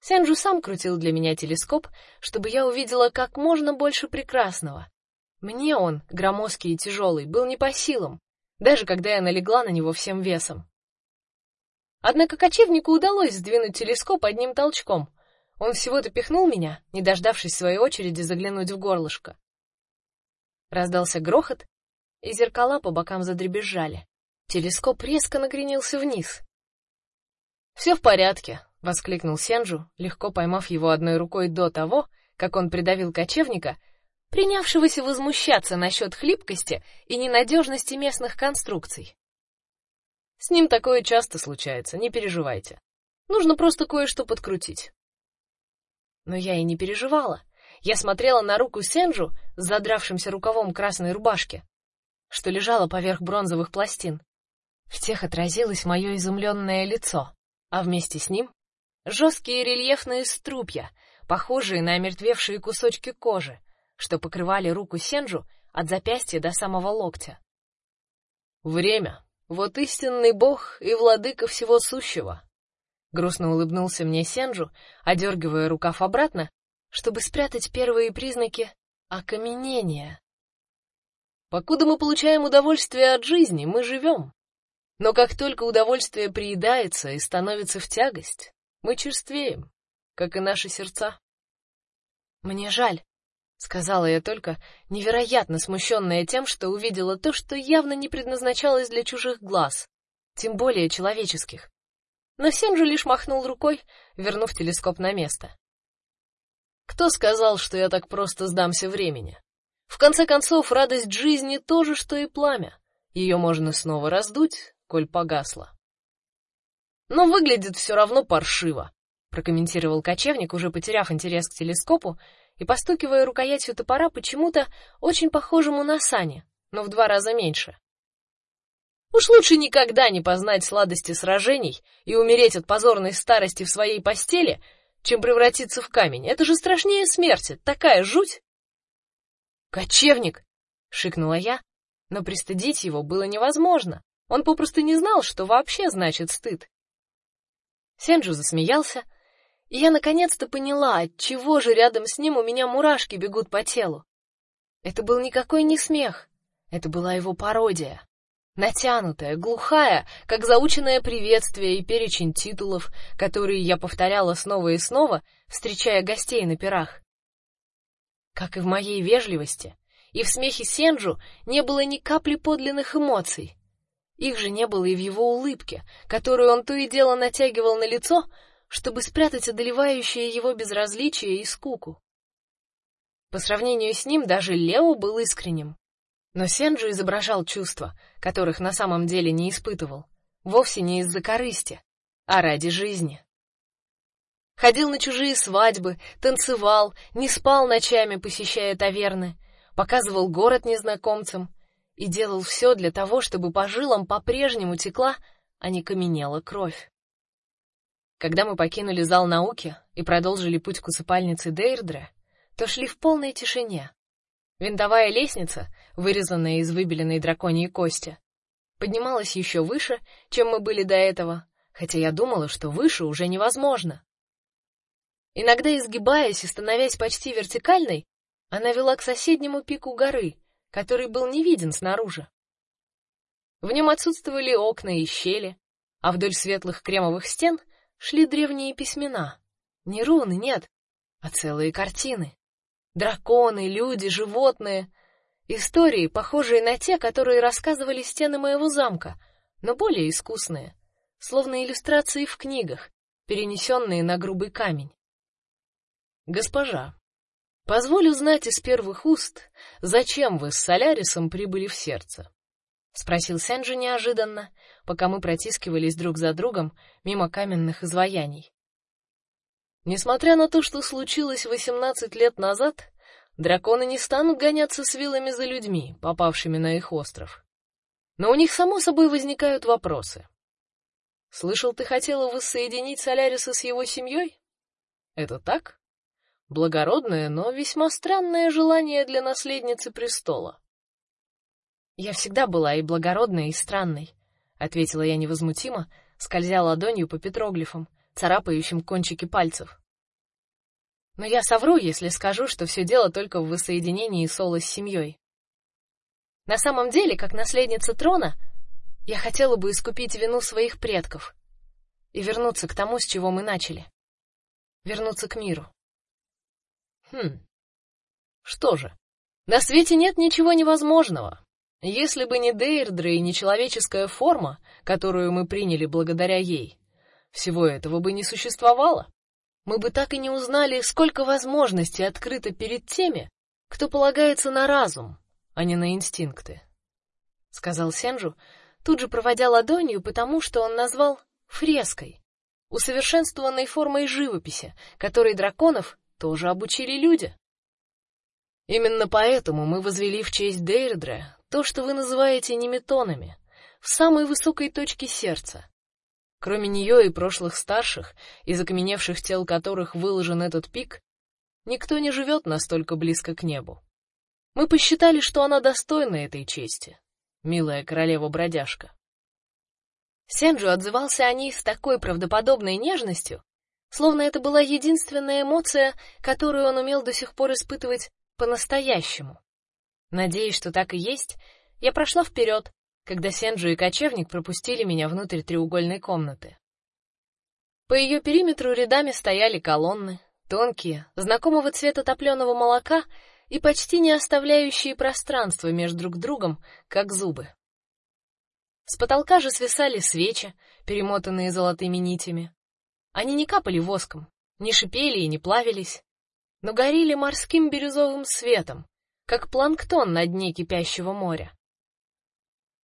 Сенджу сам крутил для меня телескоп, чтобы я увидела как можно больше прекрасного. Мне он, громоздкий и тяжелый, был не по силам, даже когда я налегла на него всем весом. Однако кочевнику удалось сдвинуть телескоп одним толчком. Он всего-то пихнул меня, не дождавшись своей очереди заглянуть в горлышко. Раздался грохот, и зеркала по бокам задребезжали. Телескоп резко накренился вниз. Все в порядке, воскликнул Сенджу, легко поймав его одной рукой до того, как он придавил кочевника, принявшегося возмущаться насчет хлипкости и ненадежности местных конструкций. С ним такое часто случается, не переживайте. Нужно просто кое-что подкрутить. Но я и не переживала. Я смотрела на руку Сенджу с задравшимся рукавом красной рубашки, что лежала поверх бронзовых пластин. В тех отразилось мое изумленное лицо, а вместе с ним жесткие рельефные струпья, похожие на омертвевшие кусочки кожи, что покрывали руку Сенджу от запястья до самого локтя. Время. Вот истинный бог и владыка всего сущего. Грустно улыбнулся мне Сенджу, одергивая рукав обратно, чтобы спрятать первые признаки окаменения. Покуда мы получаем удовольствие от жизни, мы живем. Но как только удовольствие приедается и становится в тягость, мы черствеем, как и наши сердца. Мне жаль, сказала я только, невероятно смущенная тем, что увидела то, что явно не предназначалось для чужих глаз, тем более человеческих. Но Сенджи лишь махнул рукой, вернув телескоп на место. Кто сказал, что я так просто сдамся времени? В конце концов, радость жизни то же, что и пламя. Ее можно снова раздуть, коль погасла. Но выглядит все равно паршиво, прокомментировал кочевник, уже потеряв интерес к телескопу и постукивая рукоятью топора почему-то очень похожему на сани, но в два раза меньше. Уж лучше никогда не познать сладости сражений и умереть от позорной старости в своей постели, чем превратиться в камень. Это же страшнее смерти, такая жуть. Кочевник, шикнула я, но пристыдить его было невозможно. Он попросту не знал, что вообще значит стыд. Сенджу засмеялся, и я наконец-то поняла, от чего же рядом с ним у меня мурашки бегут по телу. Это был никакой не смех, это была его пародия, натянутая, глухая, как заученное приветствие и перечень титулов, которые я повторяла снова и снова, встречая гостей на пирах. Как и в моей вежливости, и в смехе Сенджу не было ни капли подлинных эмоций. Их же не было и в его улыбке, которую он то и дело натягивал на лицо, чтобы спрятать одолевающее его безразличие и скуку. По сравнению с ним даже Лео был искренним. Но Сенджу изображал чувства, которых на самом деле не испытывал, вовсе не из-за корысти, а ради жизни. Ходил на чужие свадьбы, танцевал, не спал ночами, посещая таверны, показывал город незнакомцам и делал все для того, чтобы по жилам по-прежнему текла, а не каменела кровь. Когда мы покинули зал науки и продолжили путь к усыпальнице Дейрдре, то шли в полной тишине. Винтовая лестница, вырезанная из выбеленной драконьей кости, поднималась еще выше, чем мы были до этого, хотя я думала, что выше уже невозможно. Иногда изгибаясь и становясь почти вертикальной, она вела к соседнему пику горы, который был не виден снаружи. В нем отсутствовали окна и щели, а вдоль светлых кремовых стен шли древние письмена. Не руны, нет, а целые картины. Драконы, люди, животные. Истории, похожие на те, которые рассказывали стены моего замка, но более искусные, словно иллюстрации в книгах, перенесенные на грубый камень. Госпожа, позволю знать из первых уст, зачем вы с Солярисом прибыли в сердце? спросил Сенджи неожиданно, пока мы протискивались друг за другом мимо каменных изваяний. Несмотря на то, что случилось восемнадцать лет назад, драконы не станут гоняться с вилами за людьми, попавшими на их остров. Но у них само собой возникают вопросы. Слышал, ты хотела воссоединить Соляриса с его семьей? Это так? Благородное, но весьма странное желание для наследницы престола. Я всегда была и благородной, и странной, ответила я невозмутимо, скользя ладонью по петроглифам, царапающим кончики пальцев. Но я совру, если скажу, что все дело только в воссоединении Соло с семьей. На самом деле, как наследница трона, я хотела бы искупить вину своих предков и вернуться к тому, с чего мы начали. Вернуться к миру. Хм. Что же? На свете нет ничего невозможного. Если бы не Дейрдре и не человеческая форма, которую мы приняли благодаря ей, всего этого бы не существовало. Мы бы так и не узнали, сколько возможностей открыто перед теми, кто полагается на разум, а не на инстинкты, сказал Сенджу, тут же проводя ладонью потому, что он назвал фреской, усовершенствованной формой живописи, которой драконов тоже обучили люди. Именно поэтому мы возвели в честь Дейрдре то, что вы называете неметонами, в самой высокой точке сердца. Кроме нее и прошлых старших, из окаменевших тел которых выложен этот пик, никто не живет настолько близко к небу. Мы посчитали, что она достойна этой чести, милая королева-бродяжка. Сенджу отзывался о ней с такой правдоподобной нежностью, словно это была единственная эмоция, которую он умел до сих пор испытывать по-настоящему. Надеясь, что так и есть, я прошла вперед, когда Сенджу и кочевник пропустили меня внутрь треугольной комнаты. По ее периметру рядами стояли колонны, тонкие, знакомого цвета топленого молока и почти не оставляющие пространства между друг другом, как зубы. С потолка же свисали свечи, перемотанные золотыми нитями. Они не капали воском, не шипели и не плавились, но горели морским бирюзовым светом, как планктон на дне кипящего моря.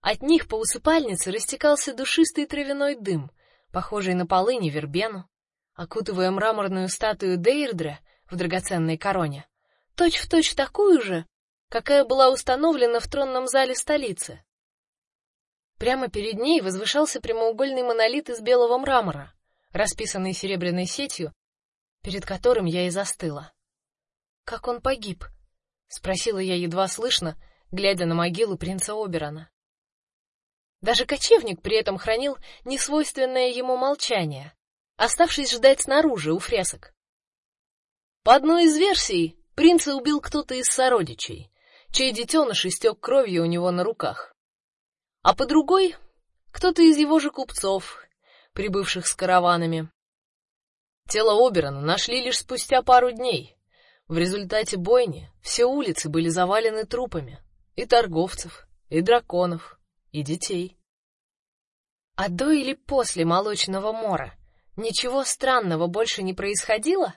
От них по усыпальнице растекался душистый травяной дым, похожий на полынь и вербену, окутывая мраморную статую Дейрдре в драгоценной короне, точь-в-точь точь такую же, какая была установлена в тронном зале столицы. Прямо перед ней возвышался прямоугольный монолит из белого мрамора, расписанный серебряной сетью, перед которым я и застыла. Как он погиб? спросила я едва слышно, глядя на могилу принца Оберона. Даже кочевник при этом хранил несвойственное ему молчание, оставшись ждать снаружи у фресок. По одной из версий, принца убил кто-то из сородичей, чей детеныш истек кровью у него на руках. А по другой, кто-то из его же купцов, прибывших с караванами. Тело Оберона нашли лишь спустя пару дней. В результате бойни все улицы были завалены трупами и торговцев, и драконов, и детей. А до или после молочного мора ничего странного больше не происходило?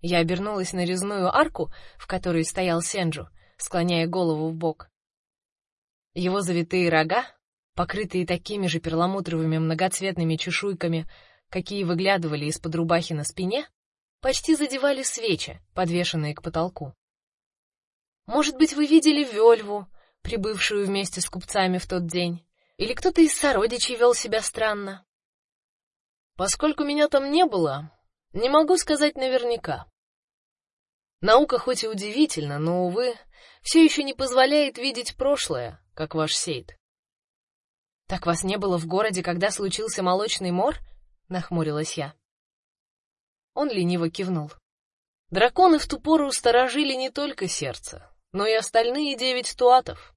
Я обернулась на резную арку, в которой стоял Сенджу, склоняя голову в бок. Его завитые рога, покрытые такими же перламутровыми многоцветными чешуйками, какие выглядывали из-под рубахи на спине, почти задевали свечи, подвешенные к потолку. Может быть, вы видели Вельву, прибывшую вместе с купцами в тот день, или кто-то из сородичей вел себя странно. Поскольку меня там не было, не могу сказать наверняка. Наука хоть и удивительна, но увы, все еще не позволяет видеть прошлое, как ваш Сейд. Так вас не было в городе, когда случился молочный мор? нахмурилась я. Он лениво кивнул. Драконы в ту пору сторожили не только сердце, но и остальные девять туатов.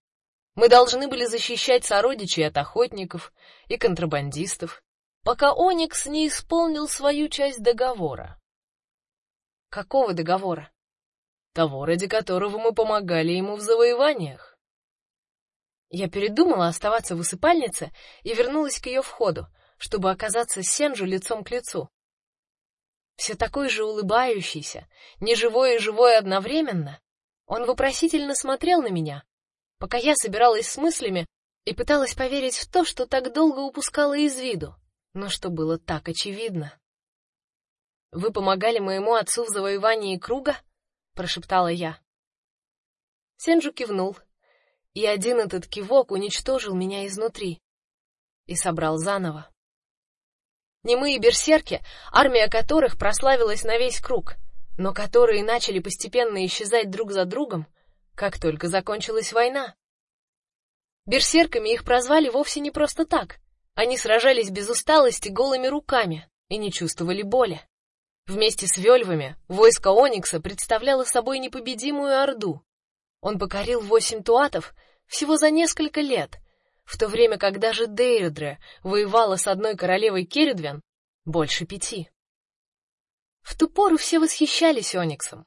Мы должны были защищать сородичей от охотников и контрабандистов, пока Оникс не исполнил свою часть договора. Какого договора? Того, ради которого мы помогали ему в завоеваниях. Я передумала оставаться в усыпальнице и вернулась к ее входу, чтобы оказаться с Сенжу лицом к лицу. Все такой же улыбающийся, неживой и живой одновременно, он вопросительно смотрел на меня, пока я собиралась с мыслями и пыталась поверить в то, что так долго упускала из виду, но что было так очевидно. Вы помогали моему отцу в завоевании круга? прошептала я. Сенджу кивнул, и один этот кивок уничтожил меня изнутри и собрал заново. Немые берсерки, армия которых прославилась на весь круг, но которые начали постепенно исчезать друг за другом, как только закончилась война. Берсерками их прозвали вовсе не просто так. Они сражались без усталости голыми руками и не чувствовали боли. Вместе с вельвами войско Оникса представляло собой непобедимую орду. Он покорил восемь туатов всего за несколько лет, в то время как даже Дейрдре воевала с одной королевой Кередвен больше пяти. В ту пору все восхищались Ониксом,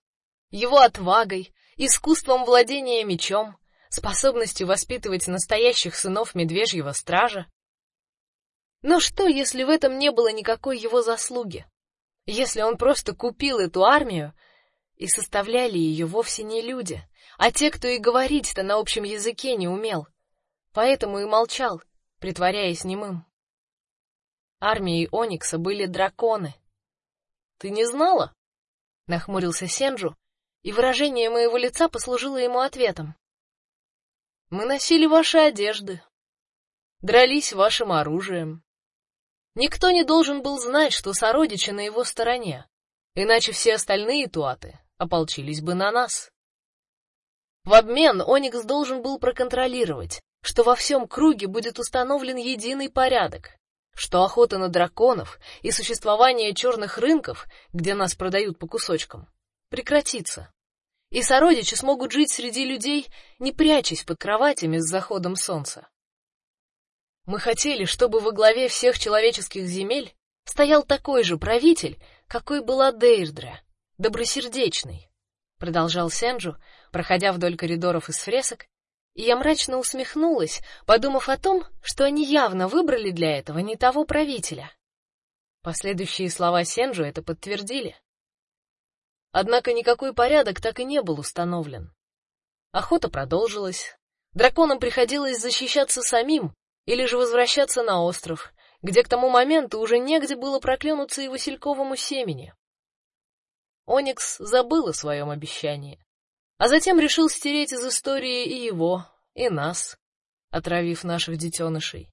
его отвагой, искусством владения мечом, способностью воспитывать настоящих сынов медвежьего стража. Но что, если в этом не было никакой его заслуги? Если он просто купил эту армию, и составляли ее вовсе не люди, а те, кто и говорить-то на общем языке не умел, поэтому и молчал, притворяясь немым. Армией Оникса были драконы, ты не знала? Нахмурился Сенджу, и выражение моего лица послужило ему ответом. Мы носили ваши одежды, дрались вашим оружием. Никто не должен был знать, что сородичи на его стороне, иначе все остальные туаты ополчились бы на нас. В обмен Оникс должен был проконтролировать, что во всем круге будет установлен единый порядок, что охота на драконов и существование черных рынков, где нас продают по кусочкам, прекратится. И сородичи смогут жить среди людей, не прячась под кроватями с заходом солнца. Мы хотели, чтобы во главе всех человеческих земель стоял такой же правитель, какой была Дейрдра, добросердечный, продолжал Сенджу, проходя вдоль коридоров из фресок и я мрачно усмехнулась, подумав о том, что они явно выбрали для этого не того правителя. Последующие слова Сенджу это подтвердили. Однако никакой порядок так и не был установлен. Охота продолжилась. Драконам приходилось защищаться самим или же возвращаться на остров, где к тому моменту уже негде было проклюнуться и васильковому семени. Оникс забыл о своем обещании а затем решил стереть из истории и его, и нас, отравив наших детенышей.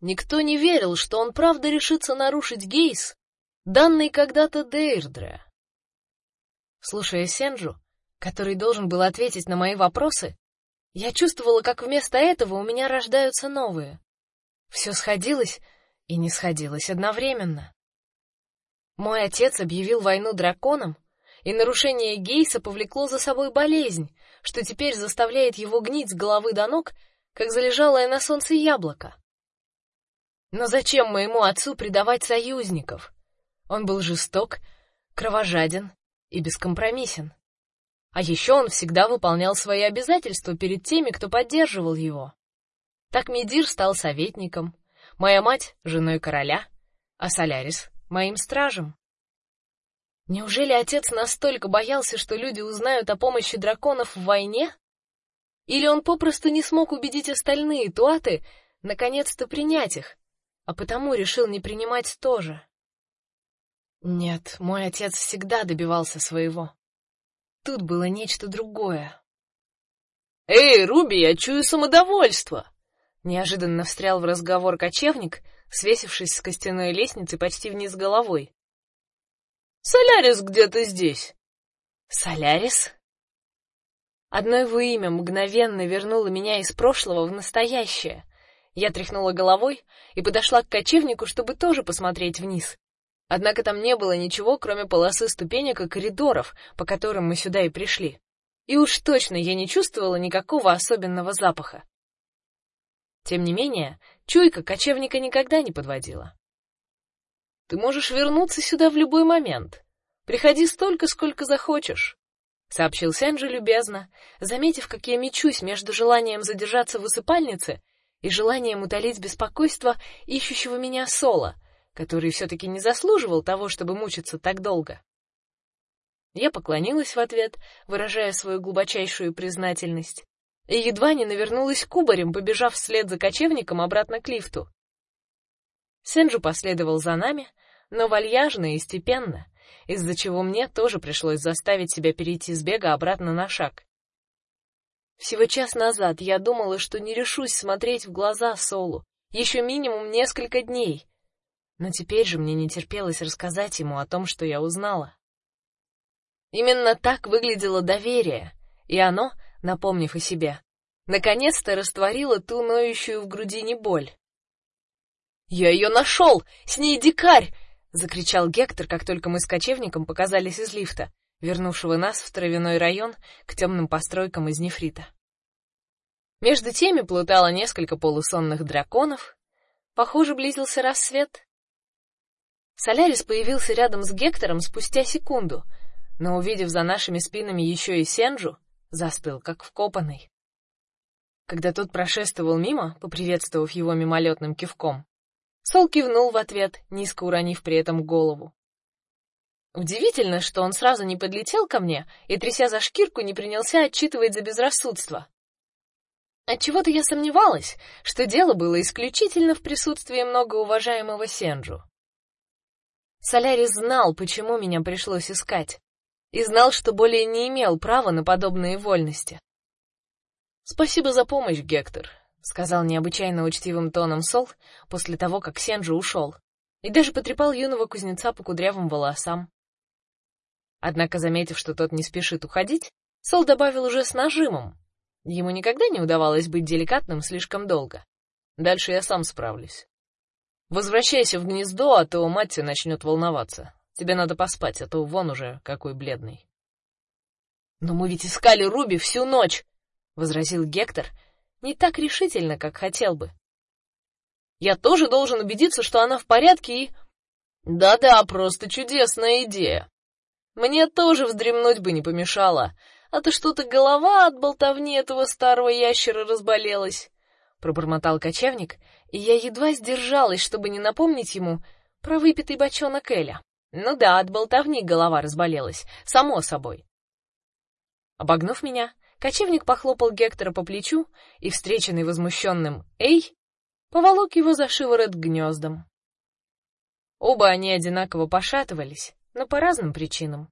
Никто не верил, что он правда решится нарушить гейс, данный когда-то Дейрдре. Слушая Сенджу, который должен был ответить на мои вопросы, я чувствовала, как вместо этого у меня рождаются новые. Все сходилось и не сходилось одновременно. Мой отец объявил войну драконам, и нарушение Гейса повлекло за собой болезнь, что теперь заставляет его гнить с головы до ног, как залежалое на солнце яблоко. Но зачем моему отцу предавать союзников? Он был жесток, кровожаден и бескомпромиссен. А еще он всегда выполнял свои обязательства перед теми, кто поддерживал его. Так Медир стал советником, моя мать женой короля, а Солярис моим стражем. Неужели отец настолько боялся, что люди узнают о помощи драконов в войне? Или он попросту не смог убедить остальные туаты наконец-то принять их, а потому решил не принимать тоже. Нет, мой отец всегда добивался своего. Тут было нечто другое. Эй, Руби, я чую самодовольство. Неожиданно встрял в разговор кочевник, свесившись с костяной лестницы почти вниз головой. Солярис где-то здесь. Солярис? Одно его имя мгновенно вернуло меня из прошлого в настоящее. Я тряхнула головой и подошла к кочевнику, чтобы тоже посмотреть вниз. Однако там не было ничего, кроме полосы ступенек и коридоров, по которым мы сюда и пришли. И уж точно я не чувствовала никакого особенного запаха. Тем не менее, чуйка кочевника никогда не подводила. Ты можешь вернуться сюда в любой момент. Приходи столько, сколько захочешь сообщил Сенджи любезно, заметив, как я мечусь между желанием задержаться в усыпальнице и желанием утолить беспокойство ищущего меня Сола, который все таки не заслуживал того, чтобы мучиться так долго. Я поклонилась в ответ, выражая свою глубочайшую признательность, и едва не навернулась кубарем, побежав вслед за кочевником обратно к лифту. Сенджу последовал за нами, но вальяжно и степенно, из-за чего мне тоже пришлось заставить себя перейти с бега обратно на шаг. Всего час назад я думала, что не решусь смотреть в глаза Солу, еще минимум несколько дней. Но теперь же мне не терпелось рассказать ему о том, что я узнала. Именно так выглядело доверие, и оно, напомнив о себе, наконец-то растворило ту ноющую в грудине боль. Я ее нашел! С ней дикарь! закричал Гектор, как только мы с кочевником показались из лифта, вернувшего нас в травяной район к темным постройкам из нефрита. Между теми плутало несколько полусонных драконов. Похоже, близился рассвет. Солярис появился рядом с Гектором спустя секунду, но увидев за нашими спинами еще и Сенджу, застыл как вкопанный. Когда тот прошествовал мимо, поприветствовав его мимолетным кивком, Сол кивнул в ответ, низко уронив при этом голову. Удивительно, что он сразу не подлетел ко мне и тряся за шкирку не принялся отчитывать за безрассудство. Отчего-то я сомневалась, что дело было исключительно в присутствии многоуважаемого Сенджу. Солярис знал, почему меня пришлось искать, и знал, что более не имел права на подобные вольности. Спасибо за помощь, Гектор сказал необычайно учтивым тоном Сол после того, как Сенджи ушел, и даже потрепал юного кузнеца по кудрявым волосам. Однако, заметив, что тот не спешит уходить, Сол добавил уже с нажимом. Ему никогда не удавалось быть деликатным слишком долго. Дальше я сам справлюсь. Возвращайся в гнездо, а то мать начнет волноваться. Тебе надо поспать, а то вон уже какой бледный. Но мы ведь искали Руби всю ночь, возразил Гектор, не так решительно, как хотел бы. Я тоже должен убедиться, что она в порядке и Да-да, просто чудесная идея. Мне тоже вздремнуть бы не помешало, а то что-то голова от болтовни этого старого ящера разболелась, пробормотал кочевник, и я едва сдержалась, чтобы не напомнить ему про выпитый бочонок Эля. Ну да, от болтовни голова разболелась, само собой. Обогнув меня, Кочевник похлопал Гектора по плечу и, встреченный возмущенным «Эй!», поволок его за шиворот к гнездам. Оба они одинаково пошатывались, но по разным причинам.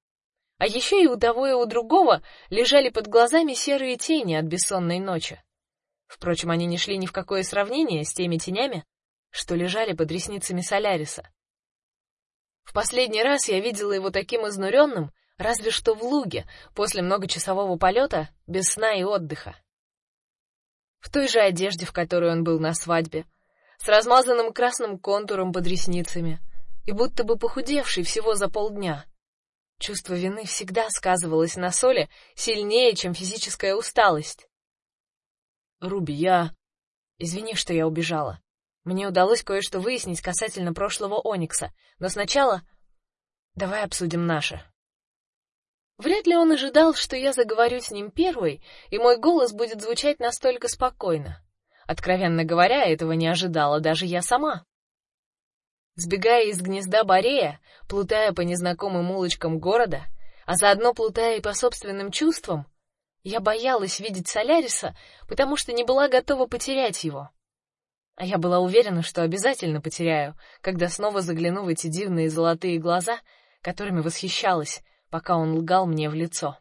А еще и у того и у другого лежали под глазами серые тени от бессонной ночи. Впрочем, они не шли ни в какое сравнение с теми тенями, что лежали под ресницами Соляриса. В последний раз я видела его таким изнуренным, разве что в луге, после многочасового полета, без сна и отдыха. В той же одежде, в которой он был на свадьбе, с размазанным красным контуром под ресницами и будто бы похудевший всего за полдня. Чувство вины всегда сказывалось на Соле сильнее, чем физическая усталость. Руби, я извини, что я убежала. Мне удалось кое-что выяснить касательно прошлого Оникса, но сначала давай обсудим наше. Вряд ли он ожидал, что я заговорю с ним первой, и мой голос будет звучать настолько спокойно. Откровенно говоря, этого не ожидала даже я сама. Сбегая из гнезда Борея, плутая по незнакомым улочкам города, а заодно плутая и по собственным чувствам, Я боялась видеть Соляриса, потому что не была готова потерять его. А я была уверена, что обязательно потеряю, когда снова загляну в эти дивные золотые глаза, которыми восхищалась, пока он лгал мне в лицо.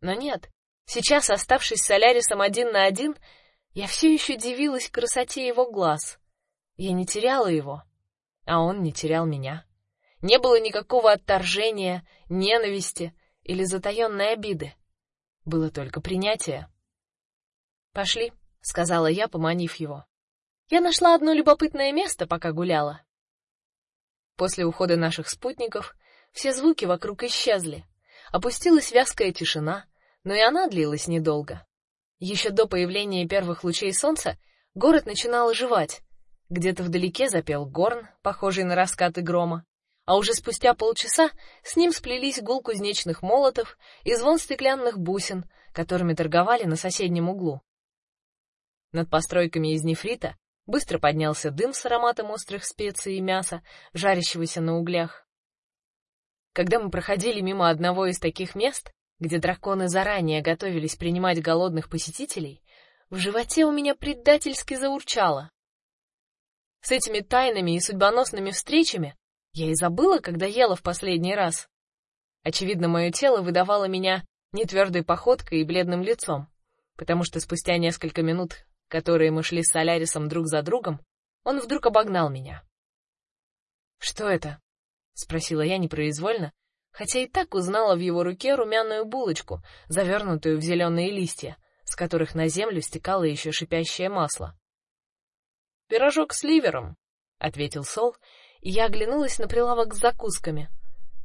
Но нет, сейчас, оставшись с Солярисом один на один, я все еще дивилась красоте его глаз. Я не теряла его, а он не терял меня. Не было никакого отторжения, ненависти или затаенной обиды. Было только принятие. Пошли, сказала я, поманив его. Я нашла одно любопытное место, пока гуляла. После ухода наших спутников все звуки вокруг исчезли. Опустилась вязкая тишина, но и она длилась недолго. Еще до появления первых лучей солнца город начинал оживать. Где-то вдалеке запел горн, похожий на раскаты грома, а уже спустя полчаса с ним сплелись гул кузнечных молотов и звон стеклянных бусин, которыми торговали на соседнем углу. Над постройками из нефрита Быстро поднялся дым с ароматом острых специй и мяса, жарящегося на углях. Когда мы проходили мимо одного из таких мест, где драконы заранее готовились принимать голодных посетителей, в животе у меня предательски заурчало. С этими тайными и судьбоносными встречами я и забыла, когда ела в последний раз. Очевидно, мое тело выдавало меня нетвердой походкой и бледным лицом, потому что спустя несколько минут которые мы шли с Солярисом друг за другом, он вдруг обогнал меня. Что это? Спросила я непроизвольно, хотя и так узнала в его руке румяную булочку, завернутую в зеленые листья, с которых на землю стекало еще шипящее масло. Пирожок с ливером, ответил Сол, и я оглянулась на прилавок с закусками.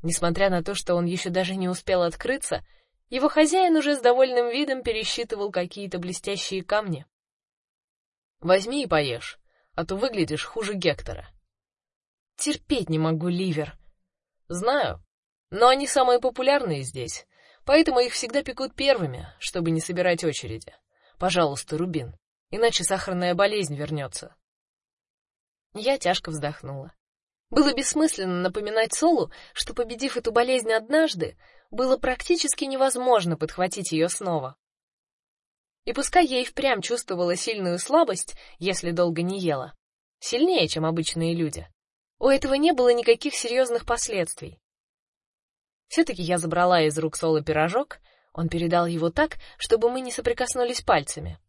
Несмотря на то, что он еще даже не успел открыться, его хозяин уже с довольным видом пересчитывал какие-то блестящие камни. Возьми и поешь, а то выглядишь хуже Гектора. Терпеть не могу ливер. Знаю, но они самые популярные здесь, поэтому их всегда пекут первыми, чтобы не собирать очереди. Пожалуйста, Рубин, иначе сахарная болезнь вернется. Я тяжко вздохнула. Было бессмысленно напоминать Солу, что победив эту болезнь однажды, было практически невозможно подхватить ее снова. И пускай я и впрямь чувствовала сильную слабость, если долго не ела, сильнее, чем обычные люди. У этого не было никаких серьезных последствий. все таки я забрала из рук Соло пирожок, он передал его так, чтобы мы не соприкоснулись пальцами,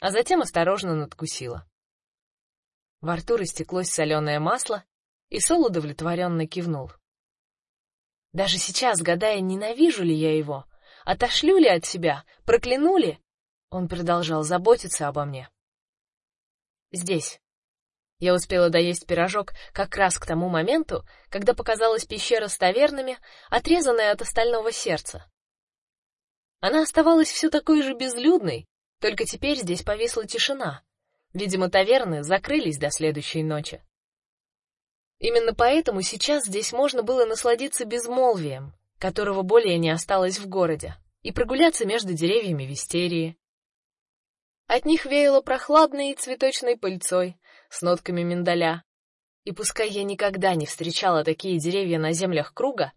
а затем осторожно надкусила. Во рту растеклось соленое масло, и Сол удовлетворенно кивнул. Даже сейчас, гадая, ненавижу ли я его, отошлю ли от себя, прокляну ли, он продолжал заботиться обо мне. Здесь. Я успела доесть пирожок как раз к тому моменту, когда показалась пещера с тавернами, отрезанная от остального сердца. Она оставалась все такой же безлюдной, только теперь здесь повисла тишина. Видимо, таверны закрылись до следующей ночи. Именно поэтому сейчас здесь можно было насладиться безмолвием, которого более не осталось в городе, и прогуляться между деревьями вистерии, от них веяло прохладной и цветочной пыльцой с нотками миндаля. И пускай я никогда не встречала такие деревья на землях круга,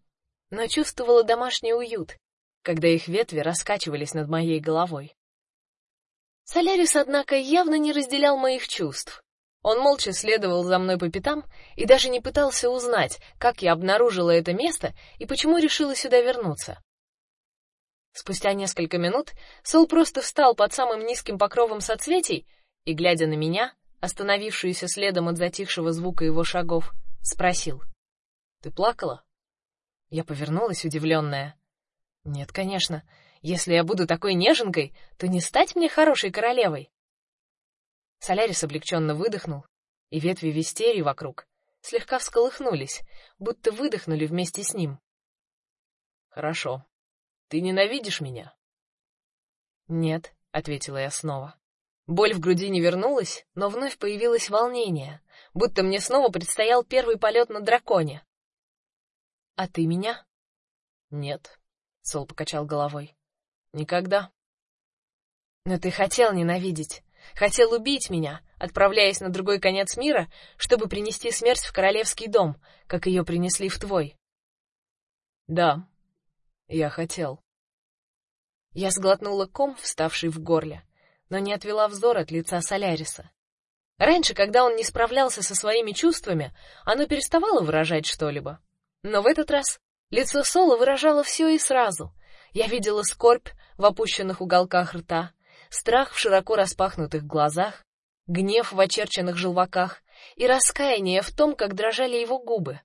но чувствовала домашний уют, когда их ветви раскачивались над моей головой. Солярис, однако, явно не разделял моих чувств. Он молча следовал за мной по пятам и даже не пытался узнать, как я обнаружила это место и почему решила сюда вернуться. Спустя несколько минут Сол просто встал под самым низким покровом соцветий и, глядя на меня, остановившуюся следом от затихшего звука его шагов, спросил: "Ты плакала?" Я повернулась удивленная. "Нет, конечно. Если я буду такой неженкой, то не стать мне хорошей королевой". Солярис облегченно выдохнул, и ветви вистерии вокруг слегка всколыхнулись, будто выдохнули вместе с ним. Хорошо, ты ненавидишь меня? Нет, ответила я снова. Боль в груди не вернулась, но вновь появилось волнение, будто мне снова предстоял первый полет на драконе. А ты меня? Нет, Сол покачал головой. Никогда. Но ты хотел ненавидеть, хотел убить меня, отправляясь на другой конец мира, чтобы принести смерть в королевский дом, как ее принесли в твой. Да, я хотел. Я сглотнула ком, вставший в горле, но не отвела взор от лица Соляриса. Раньше, когда он не справлялся со своими чувствами, оно переставало выражать что-либо. Но в этот раз лицо Соло выражало все и сразу. Я видела скорбь в опущенных уголках рта, страх в широко распахнутых глазах, гнев в очерченных желваках и раскаяние в том, как дрожали его губы.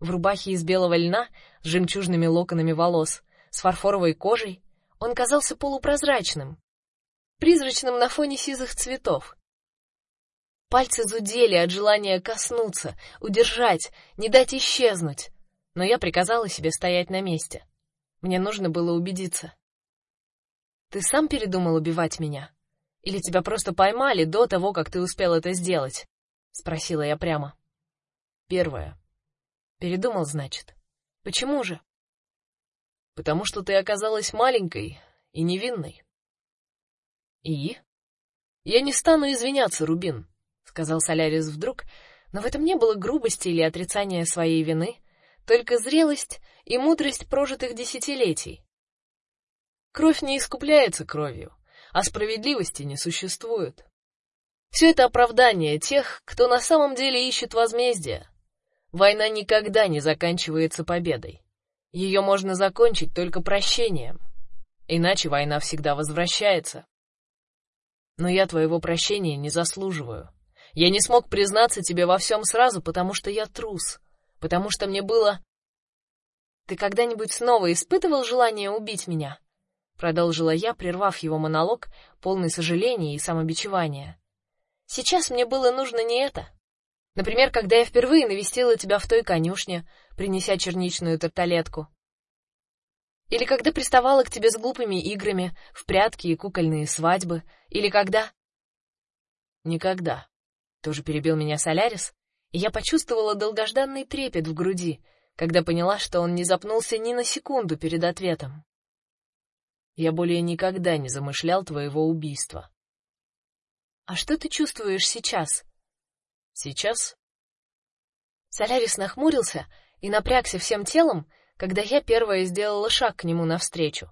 В рубахе из белого льна с жемчужными локонами волос, с фарфоровой кожей, он казался полупрозрачным, призрачным на фоне сизых цветов. Пальцы зудели от желания коснуться, удержать, не дать исчезнуть, но я приказала себе стоять на месте. Мне нужно было убедиться. Ты сам передумал убивать меня? Или тебя просто поймали до того, как ты успел это сделать? спросила я прямо. Первое. Передумал, значит. Почему же? Потому что ты оказалась маленькой и невинной. И я не стану извиняться, Рубин, сказал Солярис вдруг, но в этом не было грубости или отрицания своей вины, только зрелость и мудрость прожитых десятилетий. Кровь не искупляется кровью, а справедливости не существует. Все это оправдание тех, кто на самом деле ищет возмездия. Война никогда не заканчивается победой. Ее можно закончить только прощением. Иначе война всегда возвращается. Но я твоего прощения не заслуживаю. Я не смог признаться тебе во всем сразу, потому что я трус, потому что мне было Ты когда-нибудь снова испытывал желание убить меня? продолжила я, прервав его монолог, полный сожаления и самобичевания. Сейчас мне было нужно не это. Например, когда я впервые навестила тебя в той конюшне, принеся черничную тарталетку. Или когда приставала к тебе с глупыми играми в прятки и кукольные свадьбы, или когда Никогда. Тоже перебил меня Солярис, и я почувствовала долгожданный трепет в груди, когда поняла, что он не запнулся ни на секунду перед ответом. Я более никогда не замышлял твоего убийства. А что ты чувствуешь сейчас? Сейчас? Солярис нахмурился и напрягся всем телом, когда я первая сделала шаг к нему навстречу.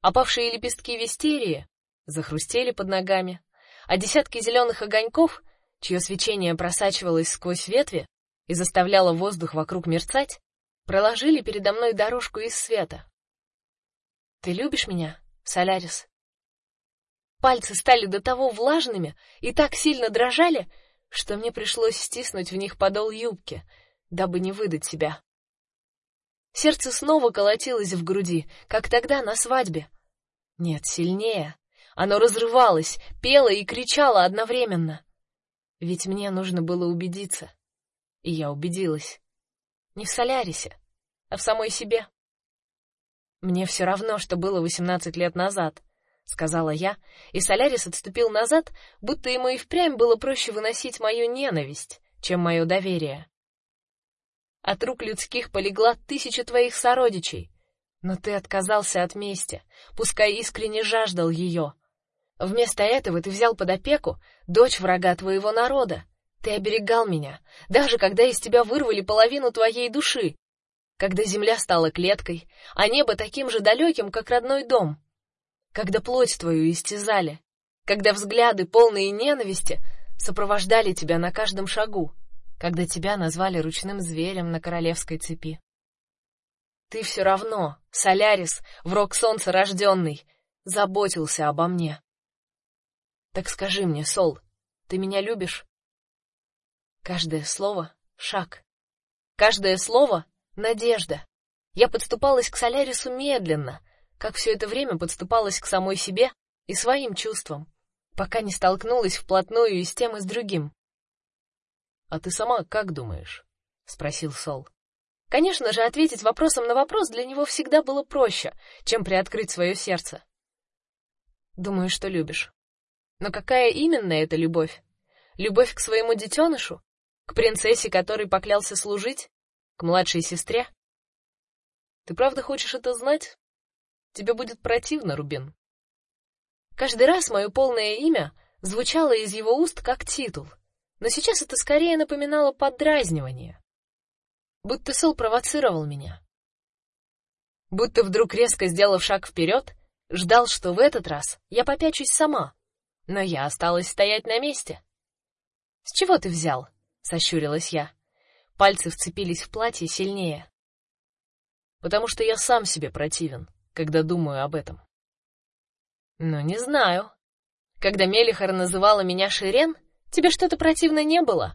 Опавшие лепестки вестерии захрустели под ногами, а десятки зеленых огоньков, чье свечение просачивалось сквозь ветви и заставляло воздух вокруг мерцать, проложили передо мной дорожку из света. Ты любишь меня, Солярис? Пальцы стали до того влажными и так сильно дрожали, что мне пришлось стиснуть в них подол юбки, дабы не выдать себя. Сердце снова колотилось в груди, как тогда на свадьбе. Нет, сильнее. Оно разрывалось, пело и кричало одновременно. Ведь мне нужно было убедиться. И я убедилась. Не в Солярисе, а в самой себе. Мне все равно, что было восемнадцать лет назад, сказала я, и Солярис отступил назад, будто ему и впрямь было проще выносить мою ненависть, чем мое доверие. От рук людских полегла тысяча твоих сородичей, но ты отказался от мести, пускай искренне жаждал ее. Вместо этого ты взял под опеку дочь врага твоего народа. Ты оберегал меня, даже когда из тебя вырвали половину твоей души. Когда земля стала клеткой, а небо таким же далеким, как родной дом, когда плоть твою истязали, когда взгляды полные ненависти сопровождали тебя на каждом шагу, когда тебя назвали ручным зверем на королевской цепи. Ты все равно, Солярис, враг солнца рожденный, заботился обо мне. Так скажи мне, Сол, ты меня любишь? Каждое слово шаг. Каждое слово Надежда. Я подступалась к Солярису медленно, как все это время подступалась к самой себе и своим чувствам, пока не столкнулась вплотную и с тем и с другим. А ты сама как думаешь? спросил Сол. Конечно же, ответить вопросом на вопрос для него всегда было проще, чем приоткрыть свое сердце. Думаю, что любишь. Но какая именно эта любовь? Любовь к своему детенышу? К принцессе, которой поклялся служить? К младшей сестре? Ты правда хочешь это знать? Тебе будет противно, Рубин. Каждый раз мое полное имя звучало из его уст как титул, но сейчас это скорее напоминало поддразнивание. Будто Сол провоцировал меня. Будто вдруг резко сделав шаг вперед, ждал, что в этот раз я попячусь сама. Но я осталась стоять на месте. С чего ты взял? сощурилась я. Пальцы вцепились в платье сильнее. Потому что я сам себе противен, когда думаю об этом. Ну, не знаю. Когда Мелихар называла меня Ширен, тебе что-то противно не было?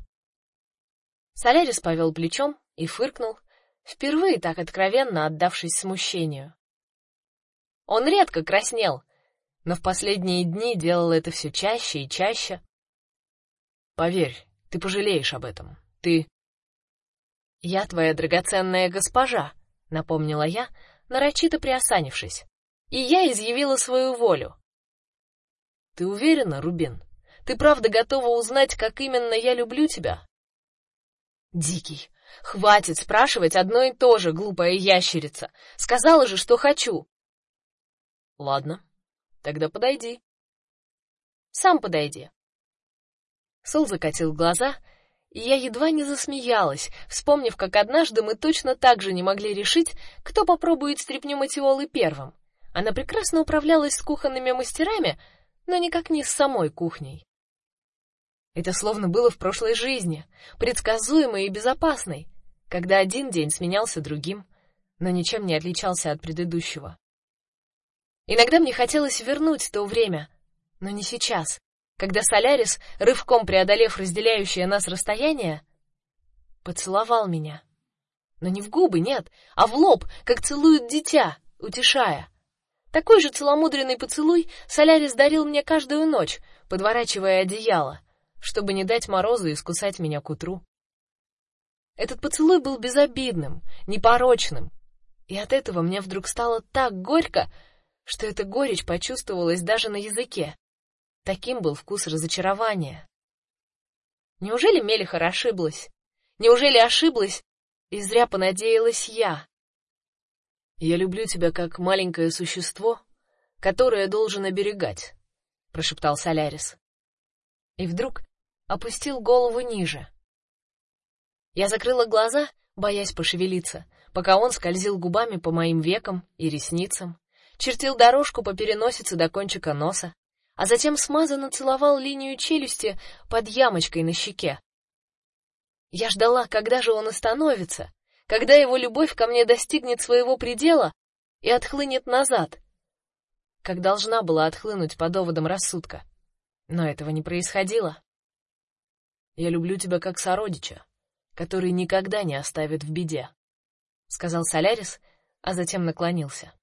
Солярис повел плечом и фыркнул, впервые так откровенно отдавшись смущению. Он редко краснел, но в последние дни делал это все чаще и чаще. Поверь, ты пожалеешь об этом. Ты Я твоя драгоценная госпожа, напомнила я, нарочито приосанившись. И я изъявила свою волю. Ты уверена, Рубин? Ты правда готова узнать, как именно я люблю тебя? Дикий, хватит спрашивать одно и то же, глупая ящерица. Сказала же, что хочу. Ладно, тогда подойди. Сам подойди. Сол закатил глаза, и я едва не засмеялась, вспомнив, как однажды мы точно так же не могли решить, кто попробует стряпню матиолы первым. Она прекрасно управлялась с кухонными мастерами, но никак не с самой кухней. Это словно было в прошлой жизни, предсказуемой и безопасной, когда один день сменялся другим, но ничем не отличался от предыдущего. Иногда мне хотелось вернуть то время, но не сейчас когда Солярис, рывком преодолев разделяющее нас расстояние, поцеловал меня. Но не в губы, нет, а в лоб, как целуют дитя, утешая. Такой же целомудренный поцелуй Солярис дарил мне каждую ночь, подворачивая одеяло, чтобы не дать морозу искусать меня к утру. Этот поцелуй был безобидным, непорочным, и от этого мне вдруг стало так горько, что эта горечь почувствовалась даже на языке. Таким был вкус разочарования. Неужели Мелихар ошиблась? Неужели ошиблась и зря понадеялась я? Я люблю тебя как маленькое существо, которое должен оберегать, прошептал Солярис. И вдруг опустил голову ниже. Я закрыла глаза, боясь пошевелиться, пока он скользил губами по моим векам и ресницам, чертил дорожку по переносице до кончика носа, а затем смазанно целовал линию челюсти под ямочкой на щеке. Я ждала, когда же он остановится, когда его любовь ко мне достигнет своего предела и отхлынет назад, как должна была отхлынуть по доводам рассудка. Но этого не происходило. Я люблю тебя как сородича, который никогда не оставит в беде, сказал Солярис, а затем наклонился.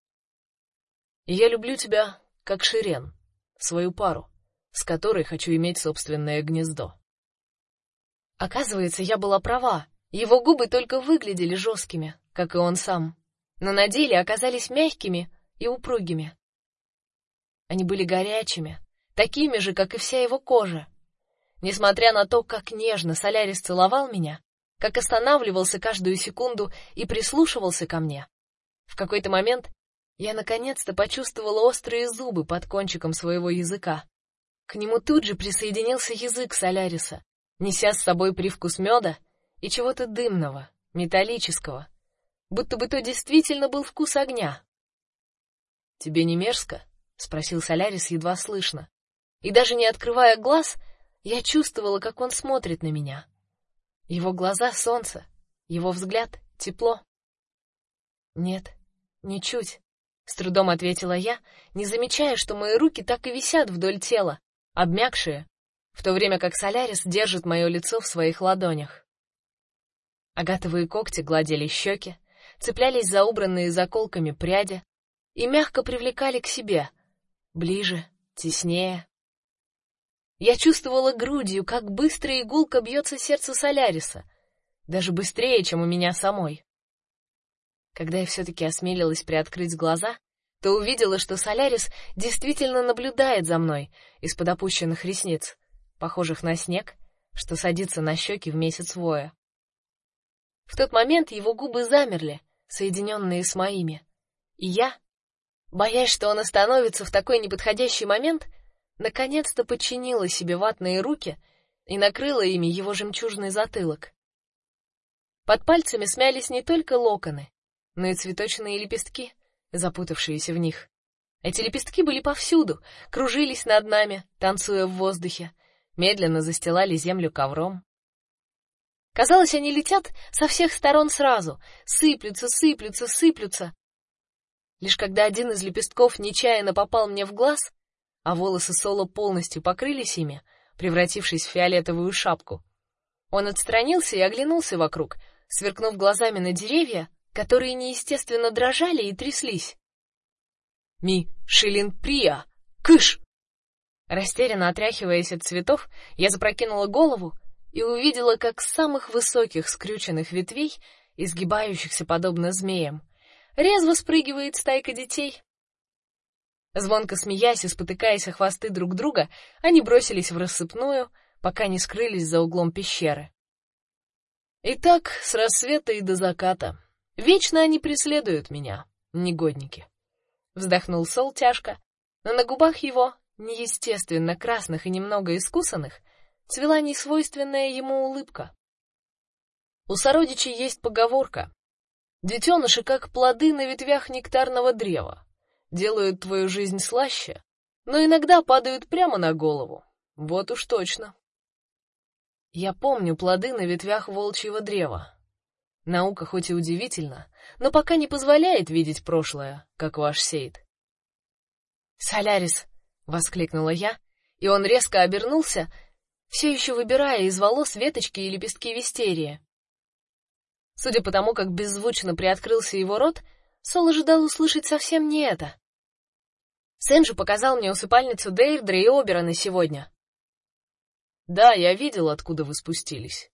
Я люблю тебя как Ширен, свою пару, с которой хочу иметь собственное гнездо. Оказывается, я была права. Его губы только выглядели жесткими, как и он сам, но на деле оказались мягкими и упругими. Они были горячими, такими же, как и вся его кожа. Несмотря на то, как нежно Солярис целовал меня, как останавливался каждую секунду и прислушивался ко мне, в какой-то момент я наконец-то почувствовала острые зубы под кончиком своего языка. К нему тут же присоединился язык Соляриса, неся с собой привкус меда и чего-то дымного, металлического, будто бы то действительно был вкус огня. Тебе не мерзко? спросил Солярис едва слышно. И даже не открывая глаз, я чувствовала, как он смотрит на меня. Его глаза солнце, его взгляд тепло. Нет, ничуть. С трудом ответила я, не замечая, что мои руки так и висят вдоль тела, обмякшие, в то время как Солярис держит мое лицо в своих ладонях. Агатовые когти гладили щеки, цеплялись за убранные заколками пряди и мягко привлекали к себе, ближе, теснее. Я чувствовала грудью, как быстро и гулко бьется сердце Соляриса, даже быстрее, чем у меня самой. Когда я все-таки осмелилась приоткрыть глаза, то увидела, что Солярис действительно наблюдает за мной из-под опущенных ресниц, похожих на снег, что садится на щеки в месяц воя. В тот момент его губы замерли, соединенные с моими, и я, боясь, что он остановится в такой неподходящий момент, наконец-то подчинила себе ватные руки и накрыла ими его жемчужный затылок. Под пальцами смялись не только локоны, но и цветочные лепестки, запутавшиеся в них. Эти лепестки были повсюду, кружились над нами, танцуя в воздухе, медленно застилали землю ковром. Казалось, они летят со всех сторон сразу, сыплются, сыплются, сыплются. Лишь когда один из лепестков нечаянно попал мне в глаз, а волосы Соло полностью покрылись ими, превратившись в фиолетовую шапку, он отстранился и оглянулся вокруг, сверкнув глазами на деревья, которые неестественно дрожали и тряслись. Ми Шилин Прия! Кыш! Растерянно отряхиваясь от цветов, я запрокинула голову и увидела, как с самых высоких скрюченных ветвей, изгибающихся подобно змеям, резво спрыгивает стайка детей. Звонко смеясь и спотыкаясь о хвосты друг друга, они бросились в рассыпную, пока не скрылись за углом пещеры. И так с рассвета и до заката. Вечно они преследуют меня, негодники вздохнул Сол тяжко, но на губах его, неестественно красных и немного искусанных, цвела несвойственная ему улыбка. У сородичей есть поговорка: детеныши как плоды на ветвях нектарного древа, делают твою жизнь слаще, но иногда падают прямо на голову. Вот уж точно. Я помню плоды на ветвях волчьего древа. Наука хоть и удивительна, но пока не позволяет видеть прошлое, как ваш Сейд. Солярис, воскликнула я, и он резко обернулся, все еще выбирая из волос веточки и лепестки вистерии. Судя по тому, как беззвучно приоткрылся его рот, Сол ожидал услышать совсем не это. Сэнджи показал мне усыпальницу Дейрдра и Оберона сегодня. Да, я видел, откуда вы спустились.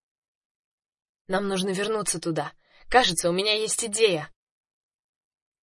Нам нужно вернуться туда. Кажется, у меня есть идея.